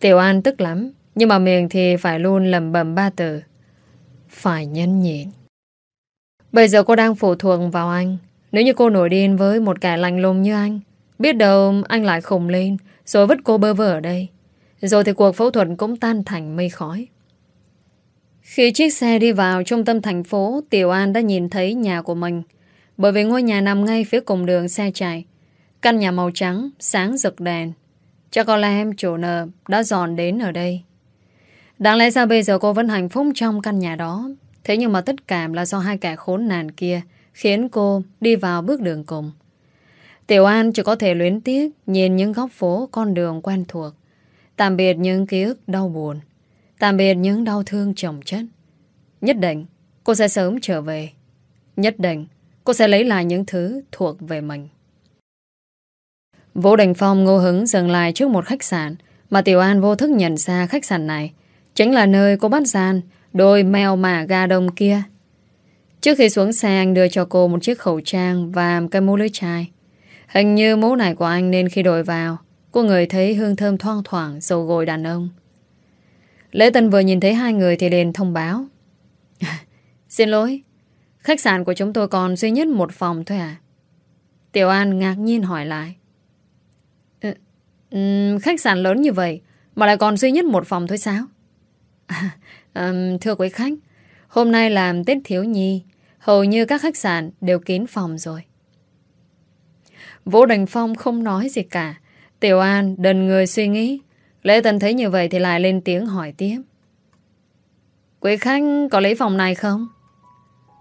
Tiểu An tức lắm, nhưng mà miệng thì phải luôn lầm bầm ba từ. Phải nhân nhịn. Bây giờ cô đang phụ thuộc vào anh. Nếu như cô nổi điên với một kẻ lành lùng như anh, biết đâu anh lại khùng lên, rồi vứt cô bơ vơ ở đây. Rồi thì cuộc phẫu thuật cũng tan thành mây khói. Khi chiếc xe đi vào trung tâm thành phố, Tiểu An đã nhìn thấy nhà của mình. Bởi vì ngôi nhà nằm ngay phía cùng đường xe chạy. Căn nhà màu trắng, sáng rực đèn. Chắc có lẽ em chủ nợ đã dọn đến ở đây. Đáng lẽ sao bây giờ cô vẫn hạnh phúc trong căn nhà đó. Thế nhưng mà tất cả là do hai kẻ khốn nạn kia khiến cô đi vào bước đường cùng. Tiểu An chỉ có thể luyến tiếc nhìn những góc phố con đường quen thuộc. Tạm biệt những ký ức đau buồn. Tạm biệt những đau thương chồng chất. Nhất định, cô sẽ sớm trở về. Nhất định, cô sẽ lấy lại những thứ thuộc về mình. Vũ Đình Phong, ngô hứng dừng lại trước một khách sạn mà Tiểu An vô thức nhận ra khách sạn này chính là nơi cô bắt gian đôi mèo mả ga đông kia. Trước khi xuống xe, anh đưa cho cô một chiếc khẩu trang và cái mũ lưới chai. Hình như mũ này của anh nên khi đổi vào, cô người thấy hương thơm thoang thoảng dầu gội đàn ông. Lễ Tân vừa nhìn thấy hai người thì liền thông báo. Xin lỗi, khách sạn của chúng tôi còn duy nhất một phòng thôi à? Tiểu An ngạc nhiên hỏi lại. Ừ, um, khách sạn lớn như vậy mà lại còn duy nhất một phòng thôi sao? À, um, thưa quý khách, hôm nay làm Tết Thiếu Nhi, hầu như các khách sạn đều kín phòng rồi. Vũ Đình Phong không nói gì cả. Tiểu An đần người suy nghĩ Lễ Tân thấy như vậy thì lại lên tiếng hỏi tiếp. Quý khách có lấy phòng này không?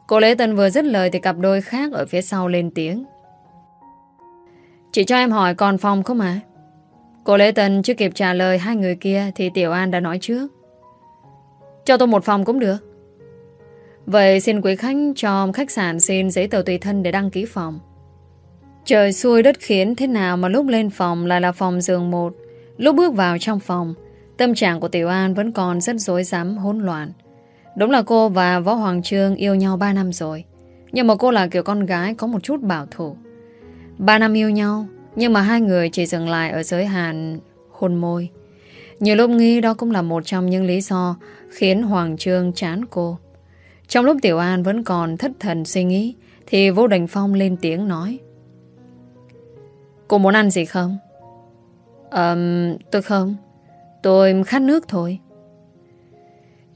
Cô Lễ Tân vừa dứt lời thì cặp đôi khác ở phía sau lên tiếng. Chị cho em hỏi còn phòng không ạ? Cô Lễ Tân chưa kịp trả lời hai người kia thì Tiểu An đã nói trước. Cho tôi một phòng cũng được. Vậy xin quý khách cho khách sạn xin giấy tờ tùy thân để đăng ký phòng. Trời xuôi đất khiến thế nào mà lúc lên phòng lại là phòng giường 1 Lúc bước vào trong phòng, Tâm trạng của Tiểu An vẫn còn rất rối rắm, hỗn loạn. Đúng là cô và Võ Hoàng Trương yêu nhau 3 năm rồi, Nhưng mà cô là kiểu con gái có một chút bảo thủ. 3 năm yêu nhau, Nhưng mà hai người chỉ dừng lại ở giới hạn hôn môi. Nhiều lúc nghĩ đó cũng là một trong những lý do Khiến Hoàng Trương chán cô. Trong lúc Tiểu An vẫn còn thất thần suy nghĩ, Thì Vô Đình Phong lên tiếng nói, Cô muốn ăn gì không? Um, tôi không. Tôi khát nước thôi.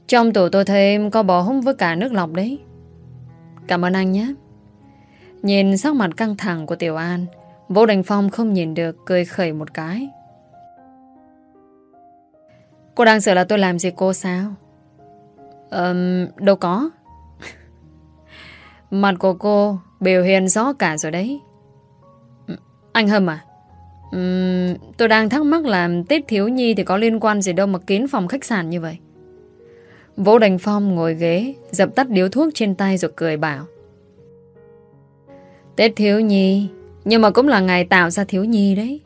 Trong tủ tôi thêm có bò húng với cả nước lọc đấy. Cảm ơn anh nhé. Nhìn sắc mặt căng thẳng của Tiểu An Vũ Đình Phong không nhìn được Cười khẩy một cái. Cô đang sợ là tôi làm gì cô sao? Um, Đâu có. Mặt của cô biểu hiện rõ cả rồi đấy. Anh Hâm à? Uhm, tôi đang thắc mắc là Tết Thiếu Nhi thì có liên quan gì đâu mà kín phòng khách sạn như vậy. Vũ đành Phong ngồi ghế, dập tắt điếu thuốc trên tay rồi cười bảo. Tết Thiếu Nhi, nhưng mà cũng là ngày tạo ra Thiếu Nhi đấy.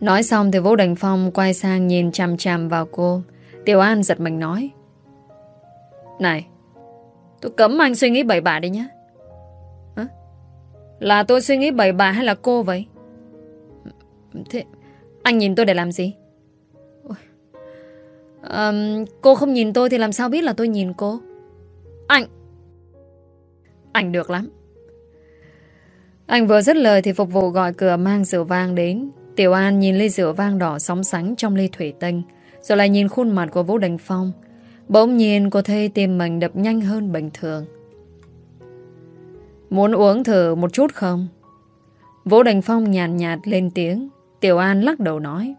Nói xong thì Vũ đành Phong quay sang nhìn chằm chằm vào cô. Tiểu An giật mình nói. Này, tôi cấm anh suy nghĩ bậy bạ đi nhé. Hả? Là tôi suy nghĩ bậy bạ hay là cô vậy? Thế anh nhìn tôi để làm gì? À, cô không nhìn tôi thì làm sao biết là tôi nhìn cô? Anh! Anh được lắm. Anh vừa dứt lời thì phục vụ gọi cửa mang rượu vang đến. Tiểu An nhìn ly rượu vang đỏ sóng sánh trong ly thủy tinh, rồi lại nhìn khuôn mặt của Vũ Đình Phong. Bỗng nhiên cô thấy tim mình đập nhanh hơn bình thường. Muốn uống thử một chút không? Vũ Đình Phong nhàn nhạt, nhạt lên tiếng. Tiểu An lắc đầu nói.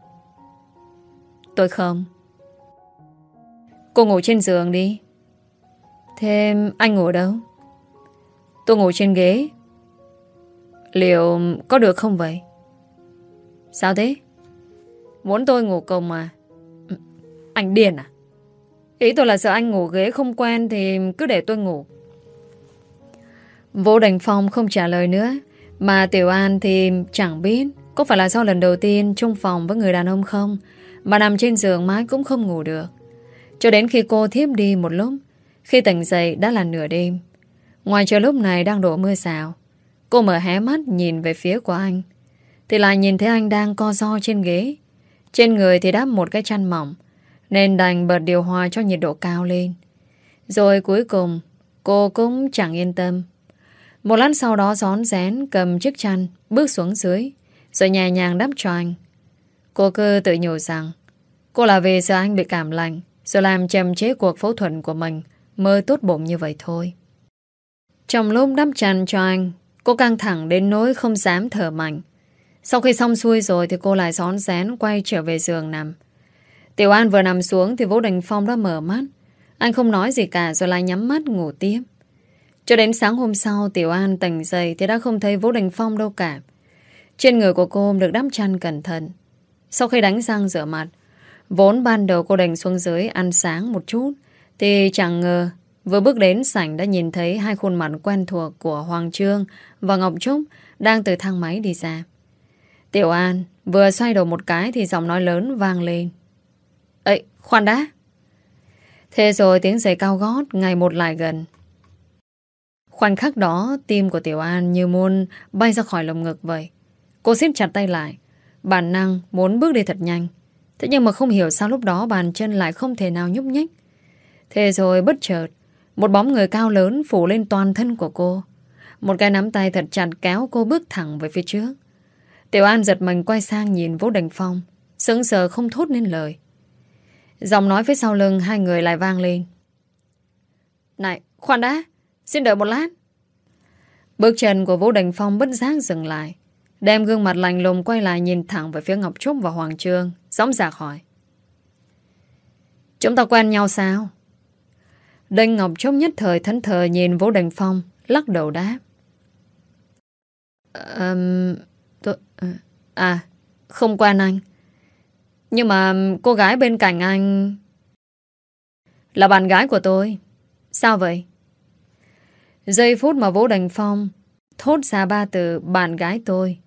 Tôi không. Cô ngủ trên giường đi. Thêm anh ngủ đâu? Tôi ngủ trên ghế. Liệu có được không vậy? Sao thế? Muốn tôi ngủ cùng mà. Anh điên à? Ý tôi là sợ anh ngủ ghế không quen thì cứ để tôi ngủ. Vô Đành Phong không trả lời nữa. Mà Tiểu An thì chẳng biết có phải là do lần đầu tiên chung phòng với người đàn ông không mà nằm trên giường mãi cũng không ngủ được. Cho đến khi cô thiếp đi một lúc, khi tỉnh dậy đã là nửa đêm. Ngoài trời lúc này đang đổ mưa xào. Cô mở hé mắt nhìn về phía của anh. Thì lại nhìn thấy anh đang co do trên ghế. Trên người thì đắp một cái chăn mỏng. Nên đành bật điều hòa cho nhiệt độ cao lên. Rồi cuối cùng, cô cũng chẳng yên tâm. Một lát sau đó gión rén cầm chiếc chăn, bước xuống dưới, rồi nhẹ nhàng đắp cho anh. Cô cứ tự nhủ rằng, cô là vì sợ anh bị cảm lạnh, rồi làm chậm chế cuộc phẫu thuật của mình, mơ tốt bụng như vậy thôi. Trong lúc đắp chăn cho anh, cô căng thẳng đến nỗi không dám thở mạnh. Sau khi xong xuôi rồi thì cô lại gión rén quay trở về giường nằm. Tiểu An vừa nằm xuống thì Vũ Đình Phong đã mở mắt. Anh không nói gì cả rồi lại nhắm mắt ngủ tiếp. Cho đến sáng hôm sau Tiểu An tỉnh dậy thì đã không thấy Vũ Đình Phong đâu cả. Trên người của cô được đắp chăn cẩn thận. Sau khi đánh răng rửa mặt, vốn ban đầu cô đành xuống dưới ăn sáng một chút, thì chẳng ngờ vừa bước đến sảnh đã nhìn thấy hai khuôn mặt quen thuộc của Hoàng Trương và Ngọc Trúc đang từ thang máy đi ra. Tiểu An vừa xoay đầu một cái thì giọng nói lớn vang lên. Ê, khoan đã! Thế rồi tiếng giày cao gót ngày một lại gần. Khoảnh khắc đó, tim của Tiểu An như muốn bay ra khỏi lồng ngực vậy. Cô siết chặt tay lại. Bản năng muốn bước đi thật nhanh. Thế nhưng mà không hiểu sao lúc đó bàn chân lại không thể nào nhúc nhích. Thế rồi bất chợt, một bóng người cao lớn phủ lên toàn thân của cô. Một cái nắm tay thật chặt kéo cô bước thẳng về phía trước. Tiểu An giật mình quay sang nhìn Vũ Đình Phong. Sững sờ không thốt nên lời. Giọng nói phía sau lưng hai người lại vang lên. Này, khoan đã! Xin đợi một lát. Bước chân của Vũ Đình Phong bất giác dừng lại. Đem gương mặt lành lùng quay lại nhìn thẳng về phía Ngọc Trúc và Hoàng Trương. Gióng giạc hỏi. Chúng ta quen nhau sao? Đinh Ngọc Trúc nhất thời thẫn thờ nhìn Vũ Đình Phong, lắc đầu đáp. Um, tôi, à, không quen anh. Nhưng mà cô gái bên cạnh anh... Là bạn gái của tôi. Sao vậy? Giây phút mà Vũ Đình Phong thốt ra ba từ bạn gái tôi.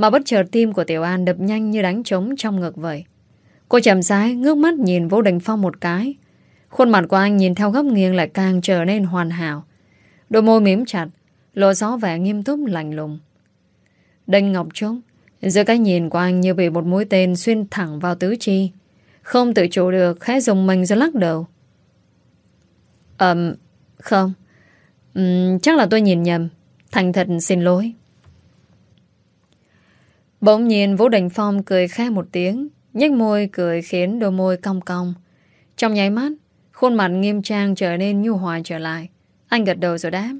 Mà bất chợt tim của Tiểu An đập nhanh như đánh trống trong ngực vậy. Cô chậm rãi ngước mắt nhìn Vũ Đình Phong một cái. Khuôn mặt của anh nhìn theo góc nghiêng lại càng trở nên hoàn hảo. Đôi môi mím chặt, lộ gió vẻ nghiêm túc lạnh lùng. Đinh Ngọc Trúc, giữa cái nhìn của anh như bị một mũi tên xuyên thẳng vào tứ chi. Không tự chủ được, khẽ dùng mình ra lắc đầu. Ờm, không Um, Chắc là tôi nhìn nhầm Thành thật xin lỗi Bỗng nhiên Vũ Đình Phong cười khẽ một tiếng, nhếch môi cười khiến đôi môi cong cong. Trong nháy mắt, Khuôn mặt nghiêm trang trở nên nhu hòa trở lại. Anh gật đầu rồi đáp.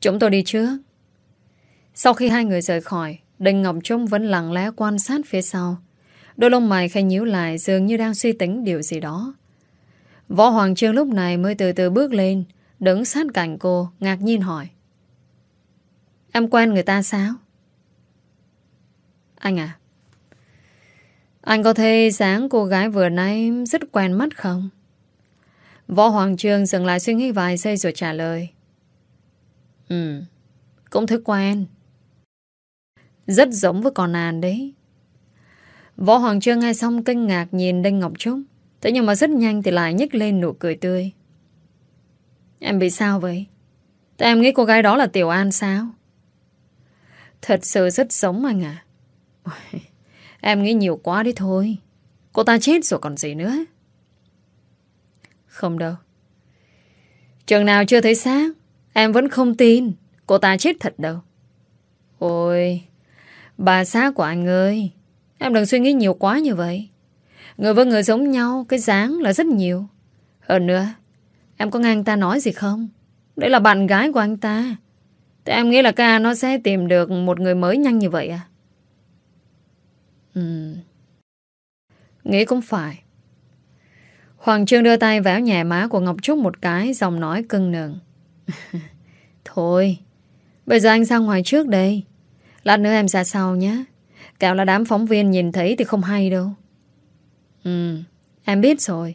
Chúng tôi đi trước. Sau khi hai người rời khỏi, đình Ngọc Trung vẫn lặng lẽ quan sát phía sau. Đôi lông mày khai nhíu lại Dường như đang suy tính điều gì đó. Võ Hoàng Trương lúc này mới từ từ bước lên, Đứng sát cạnh cô, Ngạc nhiên hỏi. Em quen người ta sao? Anh à Anh có thấy dáng cô gái vừa nãy Rất quen mắt không Võ Hoàng Trương dừng lại suy nghĩ vài giây rồi trả lời Ừ Cũng thấy quen Rất giống với con nàn đấy Võ Hoàng Trương nghe xong kinh ngạc nhìn Đinh Ngọc Trúc, Thế nhưng mà rất nhanh thì lại nhếch lên nụ cười tươi Em bị sao vậy? Tại em nghĩ cô gái đó là Tiểu An sao? Thật sự rất giống anh à. Em nghĩ nhiều quá đi thôi. Cô ta chết rồi còn gì nữa. Không đâu. Chừng nào chưa thấy xác, em vẫn không tin cô ta chết thật đâu. Ôi, bà xác của anh ơi, em đừng suy nghĩ nhiều quá như vậy. Người với người giống nhau, cái dáng là rất nhiều. Hơn nữa, Em có nghe anh ta nói gì không? Đấy là bạn gái của anh ta. Thế em nghĩ là ca nó sẽ tìm được một người mới nhanh như vậy à? Ừ. Nghĩ cũng phải. Hoàng Trương đưa tay véo nhẹ má của Ngọc Trúc một cái, giọng nói cưng nừng. Thôi, bây giờ anh ra ngoài trước đây. Lát nữa em ra sau nhé. Kẹo là đám phóng viên nhìn thấy thì không hay đâu. Ừ, em biết rồi.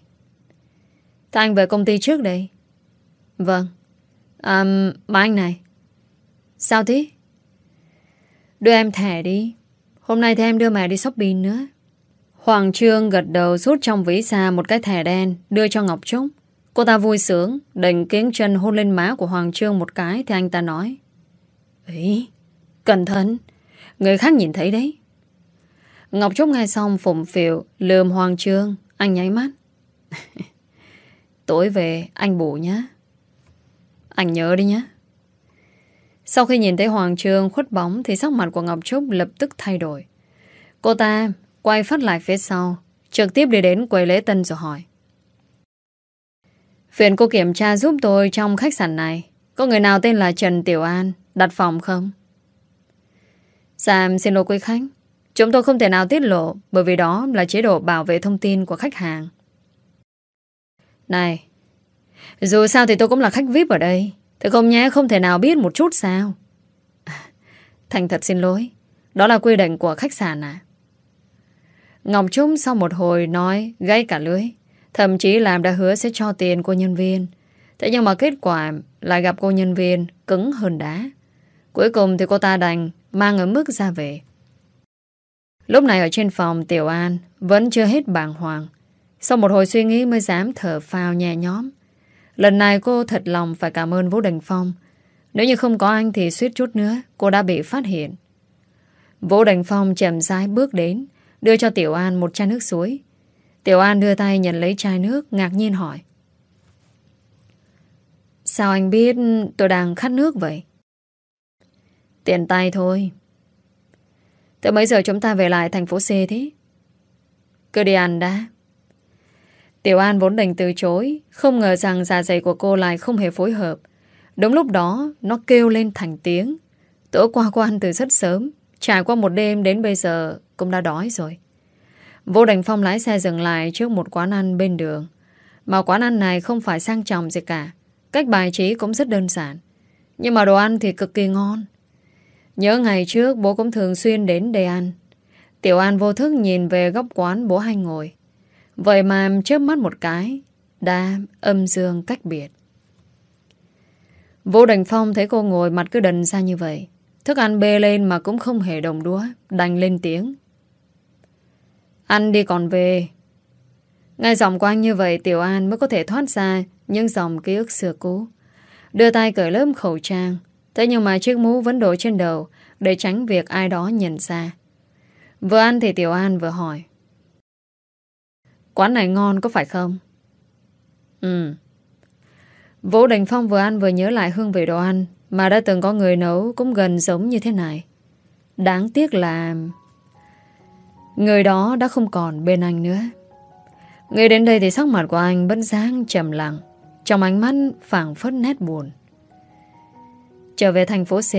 Thế anh về công ty trước đây. Vâng. À, mà anh này. Sao thế? Đưa em thẻ đi. Hôm nay thì em đưa mẹ đi shopping nữa. Hoàng Trương gật đầu rút trong ví xa một cái thẻ đen đưa cho Ngọc Trúc. Cô ta vui sướng, định kiến chân hôn lên má của Hoàng Trương một cái thì anh ta nói. Ý, cẩn thận, người khác nhìn thấy đấy. Ngọc Trúc nghe xong phụng phiệu, lườm Hoàng Trương, anh nháy mắt. Tối về anh bù nhé. Anh nhớ đi nhé. Sau khi nhìn thấy Hoàng Trương khuất bóng thì sắc mặt của Ngọc Trúc lập tức thay đổi. Cô ta quay phát lại phía sau, trực tiếp đi đến quầy lễ tân rồi hỏi. Phiền cô kiểm tra giúp tôi trong khách sạn này Có người nào tên là Trần Tiểu An Đặt phòng không Dạ, xin lỗi quý khách Chúng tôi không thể nào tiết lộ Bởi vì đó là chế độ bảo vệ thông tin của khách hàng Này Dù sao thì tôi cũng là khách VIP ở đây thế không nhé, không thể nào biết một chút sao? Thành thật xin lỗi, Đó là quy định của khách sạn à Ngọc Trung sau một hồi nói Gây cả lưới Thậm chí làm đã hứa sẽ cho tiền cô nhân viên. Thế nhưng mà kết quả Lại gặp cô nhân viên cứng hơn đá. Cuối cùng thì cô ta đành Mang ở mức ra về. Lúc này ở trên phòng, Tiểu An Vẫn chưa hết bàng hoàng. Sau một hồi suy nghĩ mới dám thở phào nhẹ nhõm. Lần này cô thật lòng Phải cảm ơn Vũ Đình Phong. Nếu như không có anh thì suýt chút nữa Cô đã bị phát hiện. Vũ Đình Phong chậm rãi bước đến, Đưa cho Tiểu An một chai nước suối. Tiểu An đưa tay nhận lấy chai nước, Ngạc nhiên hỏi. Sao anh biết tôi đang khát nước vậy? Tiền tay thôi. Từ mấy giờ chúng ta về lại thành phố C thế? Cứ đi ăn đã. Tiểu An vốn định từ chối, Không ngờ rằng dạ dày của cô lại không hề phối hợp Đúng lúc đó, Nó kêu lên thành tiếng Tối qua quan từ rất sớm, Trải qua một đêm đến bây giờ Cũng đã đói rồi Vô Đành Phong lái xe dừng lại trước một quán ăn bên đường. Mà quán ăn này không phải sang trọng gì cả. Cách bài trí cũng rất đơn giản. Nhưng mà đồ ăn thì cực kỳ ngon. Nhớ ngày trước bố cũng thường xuyên đến để ăn. Tiểu An vô thức nhìn về góc quán bố hay ngồi. Vậy mà chớp mắt một cái, đã âm dương cách biệt. Vô Đình Phong thấy cô ngồi mặt cứ đần ra như vậy. Thức ăn bê lên mà cũng không hề đồng đũa, đành lên tiếng. Ăn đi còn về. Ngay giọng của anh như vậy Tiểu An mới có thể thoát ra những dòng ký ức xưa cũ. Đưa tay cởi lớp khẩu trang. Thế nhưng mà chiếc mũ vẫn đội trên đầu để tránh việc ai đó nhận ra. Vừa ăn thì Tiểu An vừa hỏi. Quán này ngon có phải không? Ừ. Vũ Đình Phong vừa ăn vừa nhớ lại hương vị đồ ăn mà đã từng có người nấu cũng gần giống như thế này. Đáng tiếc là Người đó đã không còn bên anh nữa Người đến đây thì sắc mặt của anh Vẫn dáng trầm lặng, Trong ánh mắt phảng phất nét buồn Trở về thành phố C,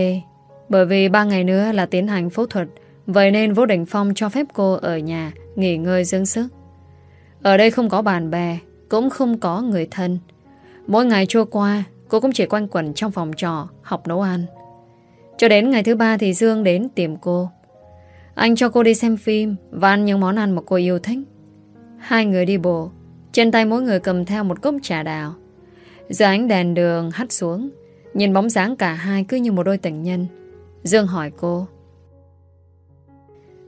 Bởi vì ba ngày nữa là tiến hành phẫu thuật, Vậy nên Vũ Đình Phong cho phép cô ở nhà Nghỉ ngơi dưỡng sức ở đây không có bạn bè, Cũng không có người thân. Mỗi ngày trôi qua, Cô cũng chỉ quanh quẩn trong phòng trò Học nấu ăn. Cho đến ngày thứ ba thì Dương đến tìm cô. Anh cho cô đi xem phim Và ăn những món ăn mà cô yêu thích. Hai người đi bộ, Trên tay mỗi người cầm theo một cốc trà đào. Giờ ánh đèn đường hắt xuống, Nhìn bóng dáng cả hai cứ như một đôi tình nhân. Dương hỏi cô,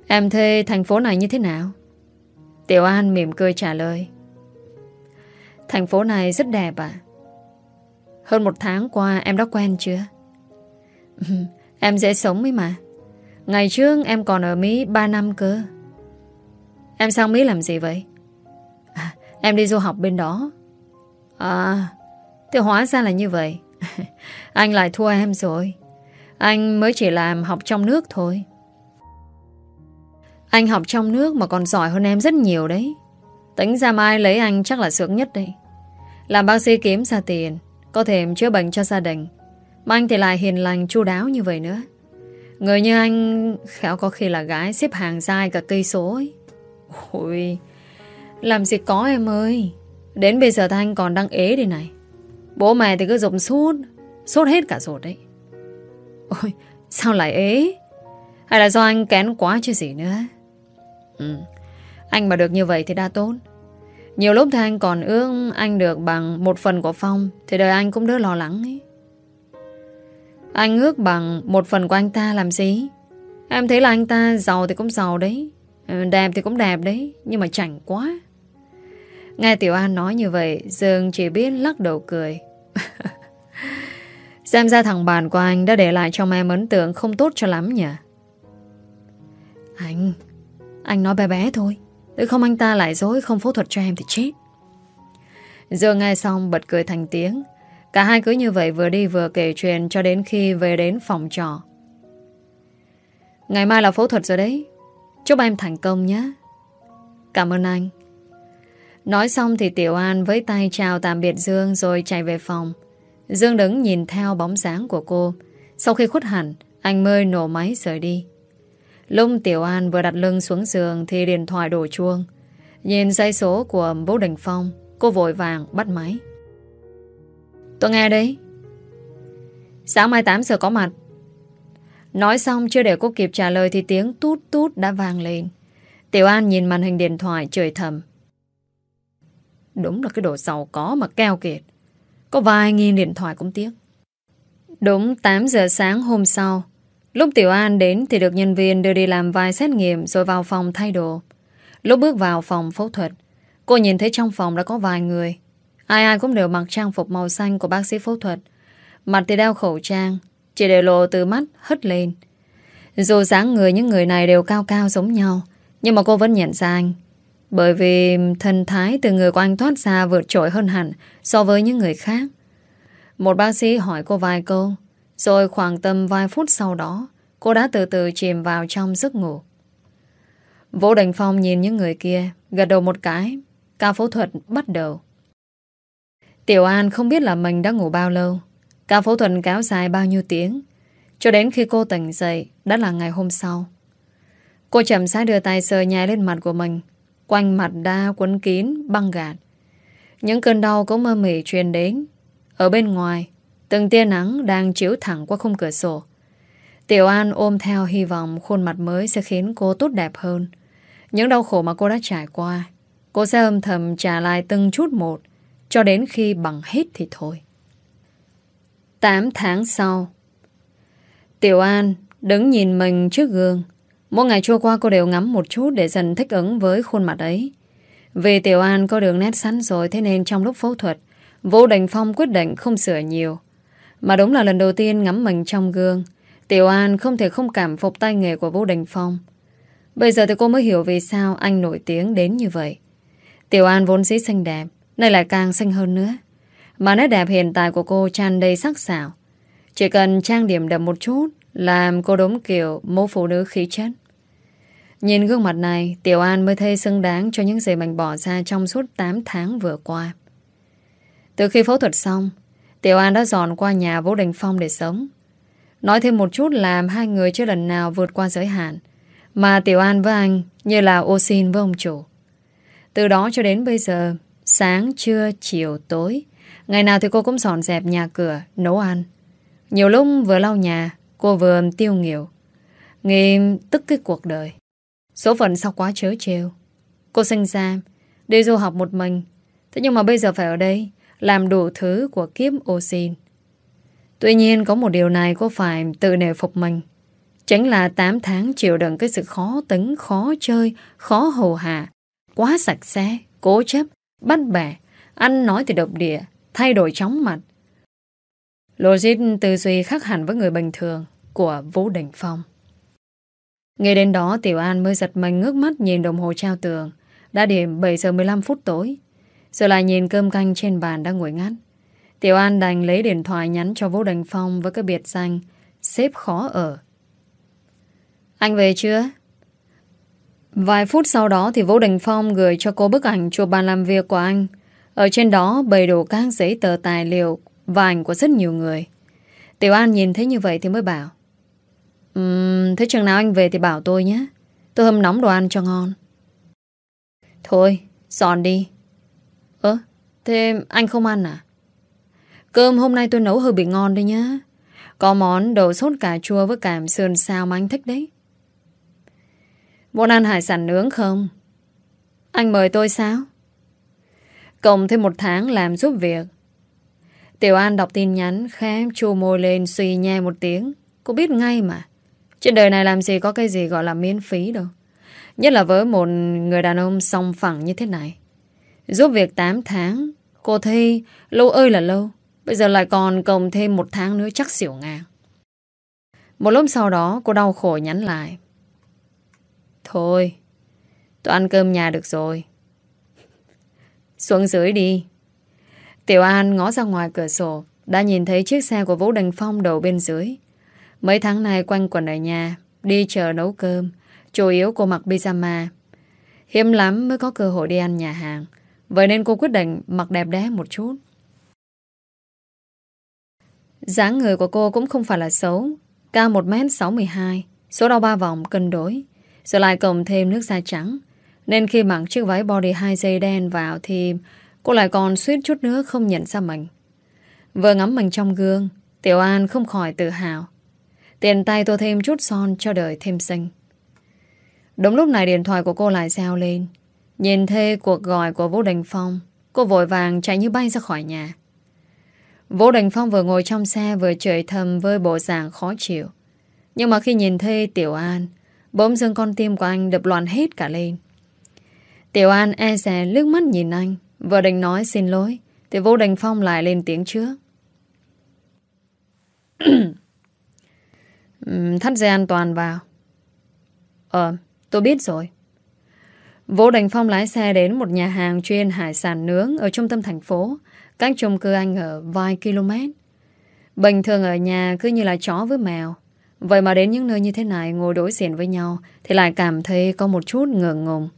Em thê thành phố này như thế nào? Tiểu An mỉm cười trả lời. Thành phố này rất đẹp ạ. Hơn một tháng qua em đã quen chưa? em dễ sống ấy mà. Ngày trước em còn ở Mỹ 3 năm cơ. Em sang Mỹ làm gì vậy? À, em đi du học bên đó. À Thì hóa ra là như vậy. Anh lại thua em rồi. Anh mới chỉ làm học trong nước thôi. Anh học trong nước mà còn giỏi hơn em rất nhiều đấy. Tính ra mai lấy anh chắc là sướng nhất đây Làm bác sĩ kiếm ra tiền, Có thể chữa bệnh cho gia đình. Mà anh thì lại hiền lành, chu đáo như vậy nữa. Người như anh Khéo có khi là gái xếp hàng dài cả cây số ấy. Ôi, Làm gì có em ơi. Đến bây giờ Thanh còn đang ế đây này. Bố mẹ thì cứ dùng sút, Sốt hết cả rồi đấy. Ôi, sao lại ế? Hay là do anh kén quá chứ gì nữa? Ừ. Anh mà được như vậy thì đã tốt. Nhiều lúc thì anh còn ước anh được bằng một phần của Phong, Thì đời anh cũng đỡ lo lắng ấy. Anh ước bằng một phần của anh ta làm gì? Em thấy là anh ta giàu thì cũng giàu đấy. Ừ, đẹp thì cũng đẹp đấy, Nhưng mà chảnh quá. Nghe Tiểu An nói như vậy, Dương chỉ biết lắc đầu cười. Xem ra thằng bạn của anh Đã để lại trong em ấn tượng không tốt cho lắm nhỉ? Anh anh nói bé bé thôi. Nếu không anh ta lại dối không phẫu thuật cho em thì chết. Dương nghe xong bật cười thành tiếng. Cả hai cứ như vậy vừa đi vừa kể chuyện Cho đến khi về đến phòng trọ. Ngày mai là phẫu thuật rồi đấy. Chúc em thành công nhé. Cảm ơn anh. Nói xong thì Tiểu An với tay chào tạm biệt Dương rồi chạy về phòng. Dương đứng nhìn theo bóng dáng của cô. Sau khi khuất hẳn, anh mới nổ máy rời đi. Lúc Tiểu An vừa đặt lưng xuống giường thì điện thoại đổ chuông. Nhìn dây số của Vũ Đình Phong, cô vội vàng bắt máy. Tôi nghe đấy. Sáng mai 8 giờ có mặt. Nói xong chưa để cô kịp trả lời thì tiếng tút tút đã vang lên. Tiểu An nhìn màn hình điện thoại trời thầm. Đúng là cái đồ giàu có mà keo kiệt. Có vài nghìn điện thoại cũng tiếc. Đúng 8 giờ sáng hôm sau, lúc Tiểu An đến thì được nhân viên đưa đi làm vài xét nghiệm rồi vào phòng thay đồ. Lúc bước vào phòng phẫu thuật, cô nhìn thấy trong phòng đã có vài người. Ai ai cũng đều mặc trang phục màu xanh của bác sĩ phẫu thuật. Mặt thì đeo khẩu trang, chỉ để lộ từ mắt hất lên. Dù dáng người những người này đều cao cao giống nhau, nhưng mà cô vẫn nhận ra anh. Bởi vì thần thái từ người của anh thoát ra vượt trội hơn hẳn so với những người khác. Một bác sĩ hỏi cô vài câu, rồi khoảng tầm vài phút sau đó, cô đã từ từ chìm vào trong giấc ngủ. Vũ Đình Phong nhìn những người kia, gật đầu một cái, ca phẫu thuật bắt đầu. Tiểu An không biết là mình đã ngủ bao lâu, ca phẫu thuật kéo dài bao nhiêu tiếng, cho đến khi cô tỉnh dậy đã là ngày hôm sau. Cô chậm rãi đưa tay sờ nhai lên mặt của mình, Quanh mặt đa quấn kín băng gạt Những cơn đau cũng mơ mỉ truyền đến Ở bên ngoài Từng tia nắng đang chiếu thẳng qua khung cửa sổ Tiểu An ôm theo hy vọng khuôn mặt mới sẽ khiến cô tốt đẹp hơn. Những đau khổ mà cô đã trải qua, cô sẽ âm thầm trả lại từng chút một, cho đến khi bằng hết thì thôi. 8 tháng sau Tiểu An đứng nhìn mình trước gương, Mỗi ngày trôi qua cô đều ngắm một chút để dần thích ứng với khuôn mặt ấy. Vì Tiểu An có đường nét sẵn rồi thế nên trong lúc phẫu thuật, Vũ Đình Phong quyết định không sửa nhiều. Mà đúng là lần đầu tiên ngắm mình trong gương, Tiểu An không thể không cảm phục tay nghề của Vũ Đình Phong. Bây giờ thì cô mới hiểu vì sao anh nổi tiếng đến như vậy. Tiểu An vốn dĩ xinh đẹp, nay lại càng xinh hơn nữa. Mà nét đẹp hiện tại của cô tràn đầy sắc sảo. Chỉ cần trang điểm đậm một chút, làm cô đúng kiểu mẫu phụ nữ khí chất. Nhìn gương mặt này, Tiểu An mới thấy xứng đáng cho những gì mình bỏ ra trong suốt 8 tháng vừa qua. Từ khi phẫu thuật xong, Tiểu An đã dọn qua nhà Vũ Đình Phong để sống. Nói thêm một chút làm hai người chưa lần nào vượt qua giới hạn, mà Tiểu An với anh như là ô xin với ông chủ. Từ đó cho đến bây giờ, sáng, trưa, chiều, tối, ngày nào thì cô cũng dọn dẹp nhà cửa, nấu ăn. Nhiều lúc vừa lau nhà, cô vừa tiêu nghỉu. nghe tức cái cuộc đời. Số phận sao quá chớ trêu Cô sinh ra Đi du học một mình Thế nhưng mà bây giờ phải ở đây làm đủ thứ của kiếp ô xin. Tuy nhiên có một điều này cô phải tự nề phục mình. Chính là 8 tháng chịu đựng cái sự khó tính, khó chơi, khó hầu hạ Quá sạch sẽ, cố chấp, bắt bẻ. Ăn nói thì độc địa, thay đổi chóng mặt. Logic tư duy khác hẳn với người bình thường Của Vũ Đình Phong. Nghe đến đó Tiểu An mới giật mình ngước mắt nhìn đồng hồ trao tường. Đã điểm 7 giờ 15 phút tối. Rồi lại nhìn cơm canh trên bàn đang nguội ngắt. Tiểu An đành lấy điện thoại nhắn cho Vũ Đình Phong với cái biệt danh xếp khó ở. Anh về chưa? Vài phút sau đó thì Vũ Đình Phong gửi cho cô bức ảnh chụp bàn làm việc của anh. Ở trên đó bày đủ các giấy tờ tài liệu Và ảnh của rất nhiều người Tiểu An nhìn thấy như vậy thì mới bảo um, Thế chừng nào anh về thì bảo tôi nhé Tôi hâm nóng đồ ăn cho ngon Thôi Dọn đi Thế anh không ăn à? Cơm hôm nay tôi nấu hơi bị ngon đấy nhá. Có món đậu sốt cà chua với cảm sườn xào mà anh thích đấy. Muốn ăn hải sản nướng không? Anh mời tôi sao? Cộng thêm một tháng làm giúp việc. Tiểu An đọc tin nhắn, Khẽ chu môi lên suy nhẹ một tiếng. Cô biết ngay mà. Trên đời này làm gì có cái gì gọi là miễn phí đâu. Nhất là với một người đàn ông song phẳng như thế này. Giúp việc 8 tháng. Cô Thi lâu ơi là lâu Bây giờ lại còn cộng thêm một tháng nữa chắc xỉu ngang Một lúc sau đó, cô đau khổ nhắn lại. Thôi, Tôi ăn cơm nhà được rồi. Xuống dưới đi. Tiểu An ngó ra ngoài cửa sổ, Đã nhìn thấy chiếc xe của Vũ Đình Phong đậu bên dưới. Mấy tháng này quanh quần ở nhà, Đi chờ nấu cơm, Chủ yếu cô mặc pyjama. Hiếm lắm mới có cơ hội đi ăn nhà hàng. Vậy nên cô quyết định mặc đẹp đẽ một chút. Dáng người của cô cũng không phải là xấu. Cao 1m62 Số đo ba vòng, cân đối. Rồi lại cộng thêm nước da trắng. Nên khi mặc chiếc váy body 2 dây đen vào Thì cô lại còn suýt chút nữa không nhận ra mình. Vừa ngắm mình trong gương, Tiểu An không khỏi tự hào. Tiền tay tô thêm chút son cho đời thêm xinh. Đúng lúc này điện thoại của cô lại reo lên. Nhìn thấy cuộc gọi của Vũ Đình Phong, Cô vội vàng chạy như bay ra khỏi nhà. Vũ Đình Phong vừa ngồi trong xe Vừa chửi thầm với bộ dạng khó chịu. Nhưng mà khi nhìn thấy Tiểu An, Bỗng dưng con tim của anh đập loạn hết cả lên. Tiểu An e rè lướt mắt nhìn anh, Vừa định nói xin lỗi, Thì Vũ Đình Phong lại lên tiếng trước. Thắt dây an toàn vào. Ờ tôi biết rồi. Vũ Đình Phong lái xe đến một nhà hàng chuyên hải sản nướng ở trung tâm thành phố, cách chung cư anh ở vài km. Bình thường ở nhà cứ như là chó với mèo. Vậy mà đến những nơi như thế này ngồi đối diện với nhau thì lại cảm thấy có một chút ngượng ngùng.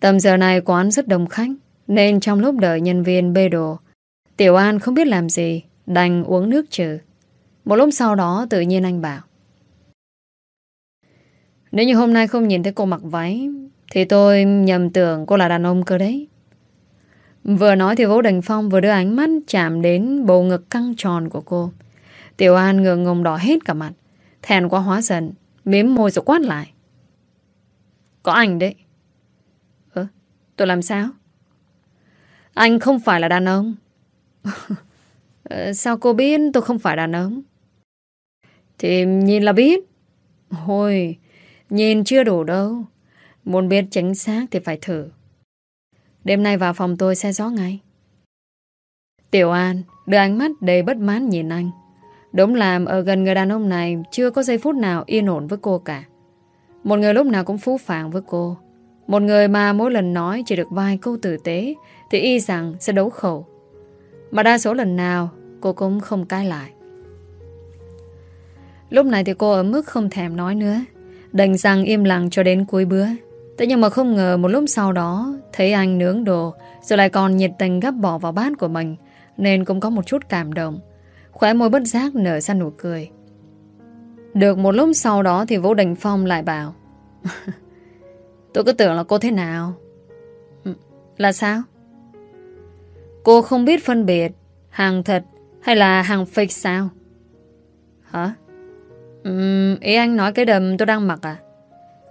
Tầm giờ này quán rất đông khách, nên trong lúc đợi nhân viên bê đồ, Tiểu An không biết làm gì, đành uống nước trừ. Một lúc sau đó tự nhiên anh bảo. Nếu như hôm nay không nhìn thấy cô mặc váy thì tôi nhầm tưởng cô là đàn ông cơ đấy Vừa nói thì Vũ Đình Phong vừa đưa ánh mắt chạm đến bầu ngực căng tròn của cô. Tiểu An ngượng ngùng đỏ hết cả mặt. Thèn quá hóa giận, miếm môi rồi quát lại. Có anh đấy. Ơ, tôi làm sao? Anh không phải là đàn ông. Ờ, sao cô biết tôi không phải đàn ông? Thì nhìn là biết. Ôi, nhìn chưa đủ đâu. Muốn biết chính xác thì phải thử. Đêm nay vào phòng tôi xe gió ngay. Tiểu An đưa ánh mắt đầy bất mãn nhìn anh. Đúng là ở gần người đàn ông này chưa có giây phút nào yên ổn với cô cả. Một người lúc nào cũng phú phàng với cô. Một người mà mỗi lần nói chỉ được vài câu tử tế thì y rằng sẽ đấu khẩu. Mà đa số lần nào, cô cũng không cai lại. Lúc này thì cô ở mức không thèm nói nữa. Đành rằng im lặng cho đến cuối bữa. Thế nhưng mà không ngờ một lúc sau đó Thấy anh nướng đồ Rồi lại còn nhiệt tình gấp bỏ vào bát của mình Nên cũng có một chút cảm động. Khóe môi bất giác nở ra nụ cười. Được một lúc sau đó Thì Vũ Đình Phong lại bảo Tôi cứ tưởng là cô thế nào. Ừ, là sao? Cô không biết phân biệt Hàng thật hay là hàng fake sao? Hả? Uhm, Ý anh nói cái đầm tôi đang mặc à?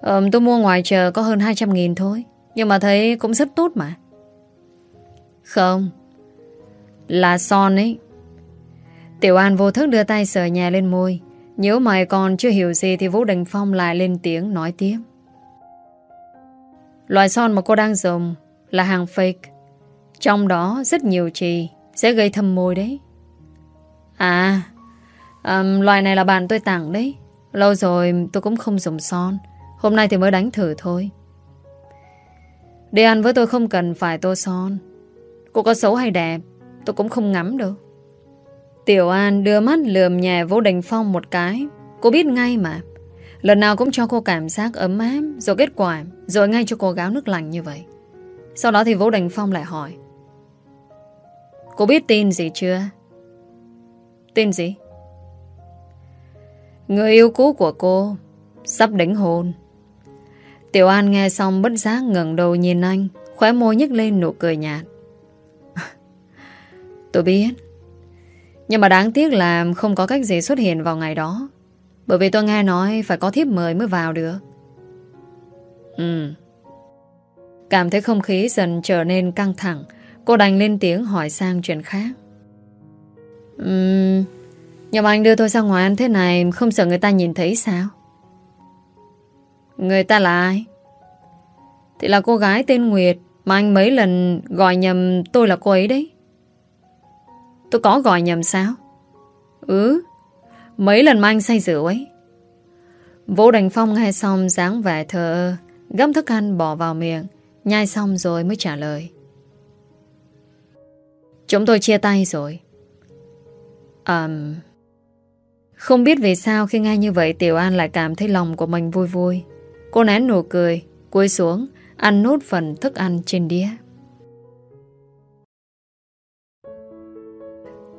Ờ, tôi mua ngoài chợ có hơn 200 nghìn thôi. Nhưng mà thấy cũng rất tốt mà. Không. Là son ấy. Tiểu An vô thức đưa tay sờ nhà lên môi. Nhớ mày còn chưa hiểu gì Thì Vũ Đình Phong lại lên tiếng nói tiếp. Loại son mà cô đang dùng Là hàng fake. Trong đó rất nhiều trì Sẽ gây thâm môi đấy. À um, Loại này là bạn tôi tặng đấy. Lâu rồi tôi cũng không dùng son. Hôm nay thì mới đánh thử thôi. Đi ăn với tôi không cần phải tô son. Cô có xấu hay đẹp, Tôi cũng không ngắm đâu Tiểu An đưa mắt lườm nhà vô đình phong một cái. Cô biết ngay mà. Lần nào cũng cho cô cảm giác ấm áp, Rồi kết quả, Rồi ngay cho cô gáo nước lạnh như vậy. Sau đó thì Vũ Đình Phong lại hỏi. Cô biết tin gì chưa? Tin gì? Người yêu cũ của cô Sắp đính hôn. Tiểu An nghe xong bất giác ngẩng đầu nhìn anh, Khóe môi nhếch lên nụ cười nhạt. Tôi biết. Nhưng mà đáng tiếc là Không có cách gì xuất hiện vào ngày đó. Bởi vì tôi nghe nói Phải có thiếp mời mới vào được. Ừ. Cảm thấy không khí dần trở nên căng thẳng. Cô đành lên tiếng hỏi sang chuyện khác. Ừm Nhưng mà anh đưa tôi ra ngoài ăn thế này, Không sợ người ta nhìn thấy sao? Người ta là ai? Thì là cô gái tên Nguyệt Mà anh mấy lần gọi nhầm tôi là cô ấy đấy. Tôi có gọi nhầm sao? Ừ Mấy lần mà anh say rượu ấy. Vũ Đành Phong nghe xong dáng vẻ thờ ơ, gắp thức ăn bỏ vào miệng Nhai xong rồi mới trả lời. Chúng tôi chia tay rồi. Um, Không biết vì sao khi nghe như vậy Tiểu An lại cảm thấy lòng của mình vui vui. Cô nén nụ cười Cúi xuống Ăn nốt phần thức ăn trên đĩa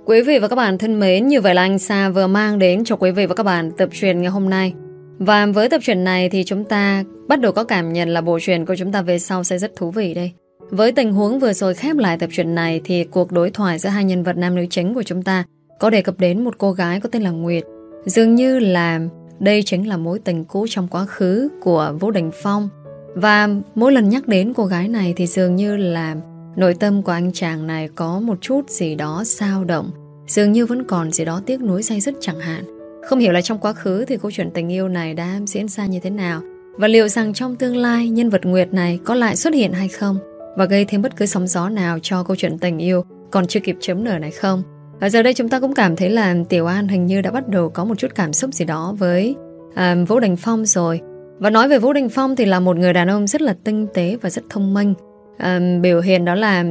Quý vị và các bạn thân mến, như vậy là anh Sa vừa mang đến cho quý vị và các bạn tập truyền ngày hôm nay. Và với tập truyền này thì chúng ta bắt đầu có cảm nhận là bộ truyền của chúng ta về sau sẽ rất thú vị đây. Với tình huống vừa rồi khép lại tập truyền này thì cuộc đối thoại giữa hai nhân vật nam nữ chính của chúng ta có đề cập đến một cô gái có tên là Nguyệt. Dường như là đây chính là mối tình cũ trong quá khứ của Vũ Đình Phong. Và mỗi lần nhắc đến cô gái này thì dường như là nội tâm của anh chàng này có một chút gì đó sao động. Dường như vẫn còn gì đó tiếc nuối say dứt chẳng hạn. Không hiểu là trong quá khứ thì câu chuyện tình yêu này đã diễn ra như thế nào. Và liệu rằng trong tương lai, nhân vật Nguyệt này có lại xuất hiện hay không? Và gây thêm bất cứ sóng gió nào cho câu chuyện tình yêu còn chưa kịp chấm nở này không? Và giờ đây chúng ta cũng cảm thấy là Tiểu An hình như đã bắt đầu có một chút cảm xúc gì đó với à, Vũ Đình Phong rồi. Và nói về Vũ Đình Phong thì là một người đàn ông rất là tinh tế và rất thông minh. À, biểu hiện đó là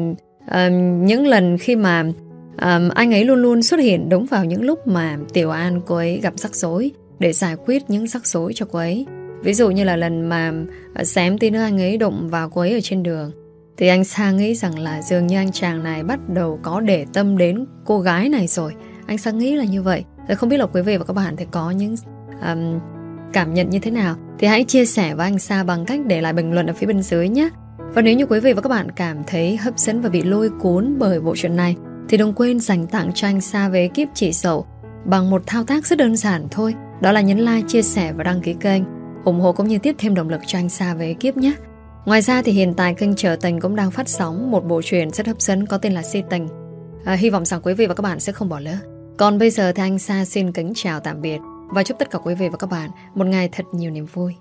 à, những lần khi mà à, anh ấy luôn luôn xuất hiện đúng vào những lúc mà Tiểu An cô ấy gặp rắc rối để giải quyết những rắc rối cho cô ấy. Ví dụ như là lần mà à, xém tí nữa anh ấy đụng vào cô ấy ở trên đường thì anh Sa nghĩ rằng là dường như anh chàng này bắt đầu có để tâm đến cô gái này rồi. Anh Sa nghĩ là như vậy. rồi không biết là quý vị và các bạn thì có những um, cảm nhận như thế nào. Thì hãy chia sẻ với anh Sa bằng cách để lại bình luận ở phía bên dưới nhé. Và nếu như quý vị và các bạn cảm thấy hấp dẫn và bị lôi cuốn bởi bộ truyện này thì đừng quên dành tặng cho anh Sa về kiếp chỉ sầu bằng một thao tác rất đơn giản thôi. Đó là nhấn like, chia sẻ và đăng ký kênh ủng hộ cũng như tiếp thêm động lực cho anh Sa về kiếp nhé. Ngoài ra thì hiện tại kênh Trở Tình cũng đang phát sóng một bộ truyện rất hấp dẫn có tên là Si Tình. À, hy vọng rằng quý vị và các bạn sẽ không bỏ lỡ. Còn bây giờ thì anh Sa xin kính chào tạm biệt và chúc tất cả quý vị và các bạn một ngày thật nhiều niềm vui.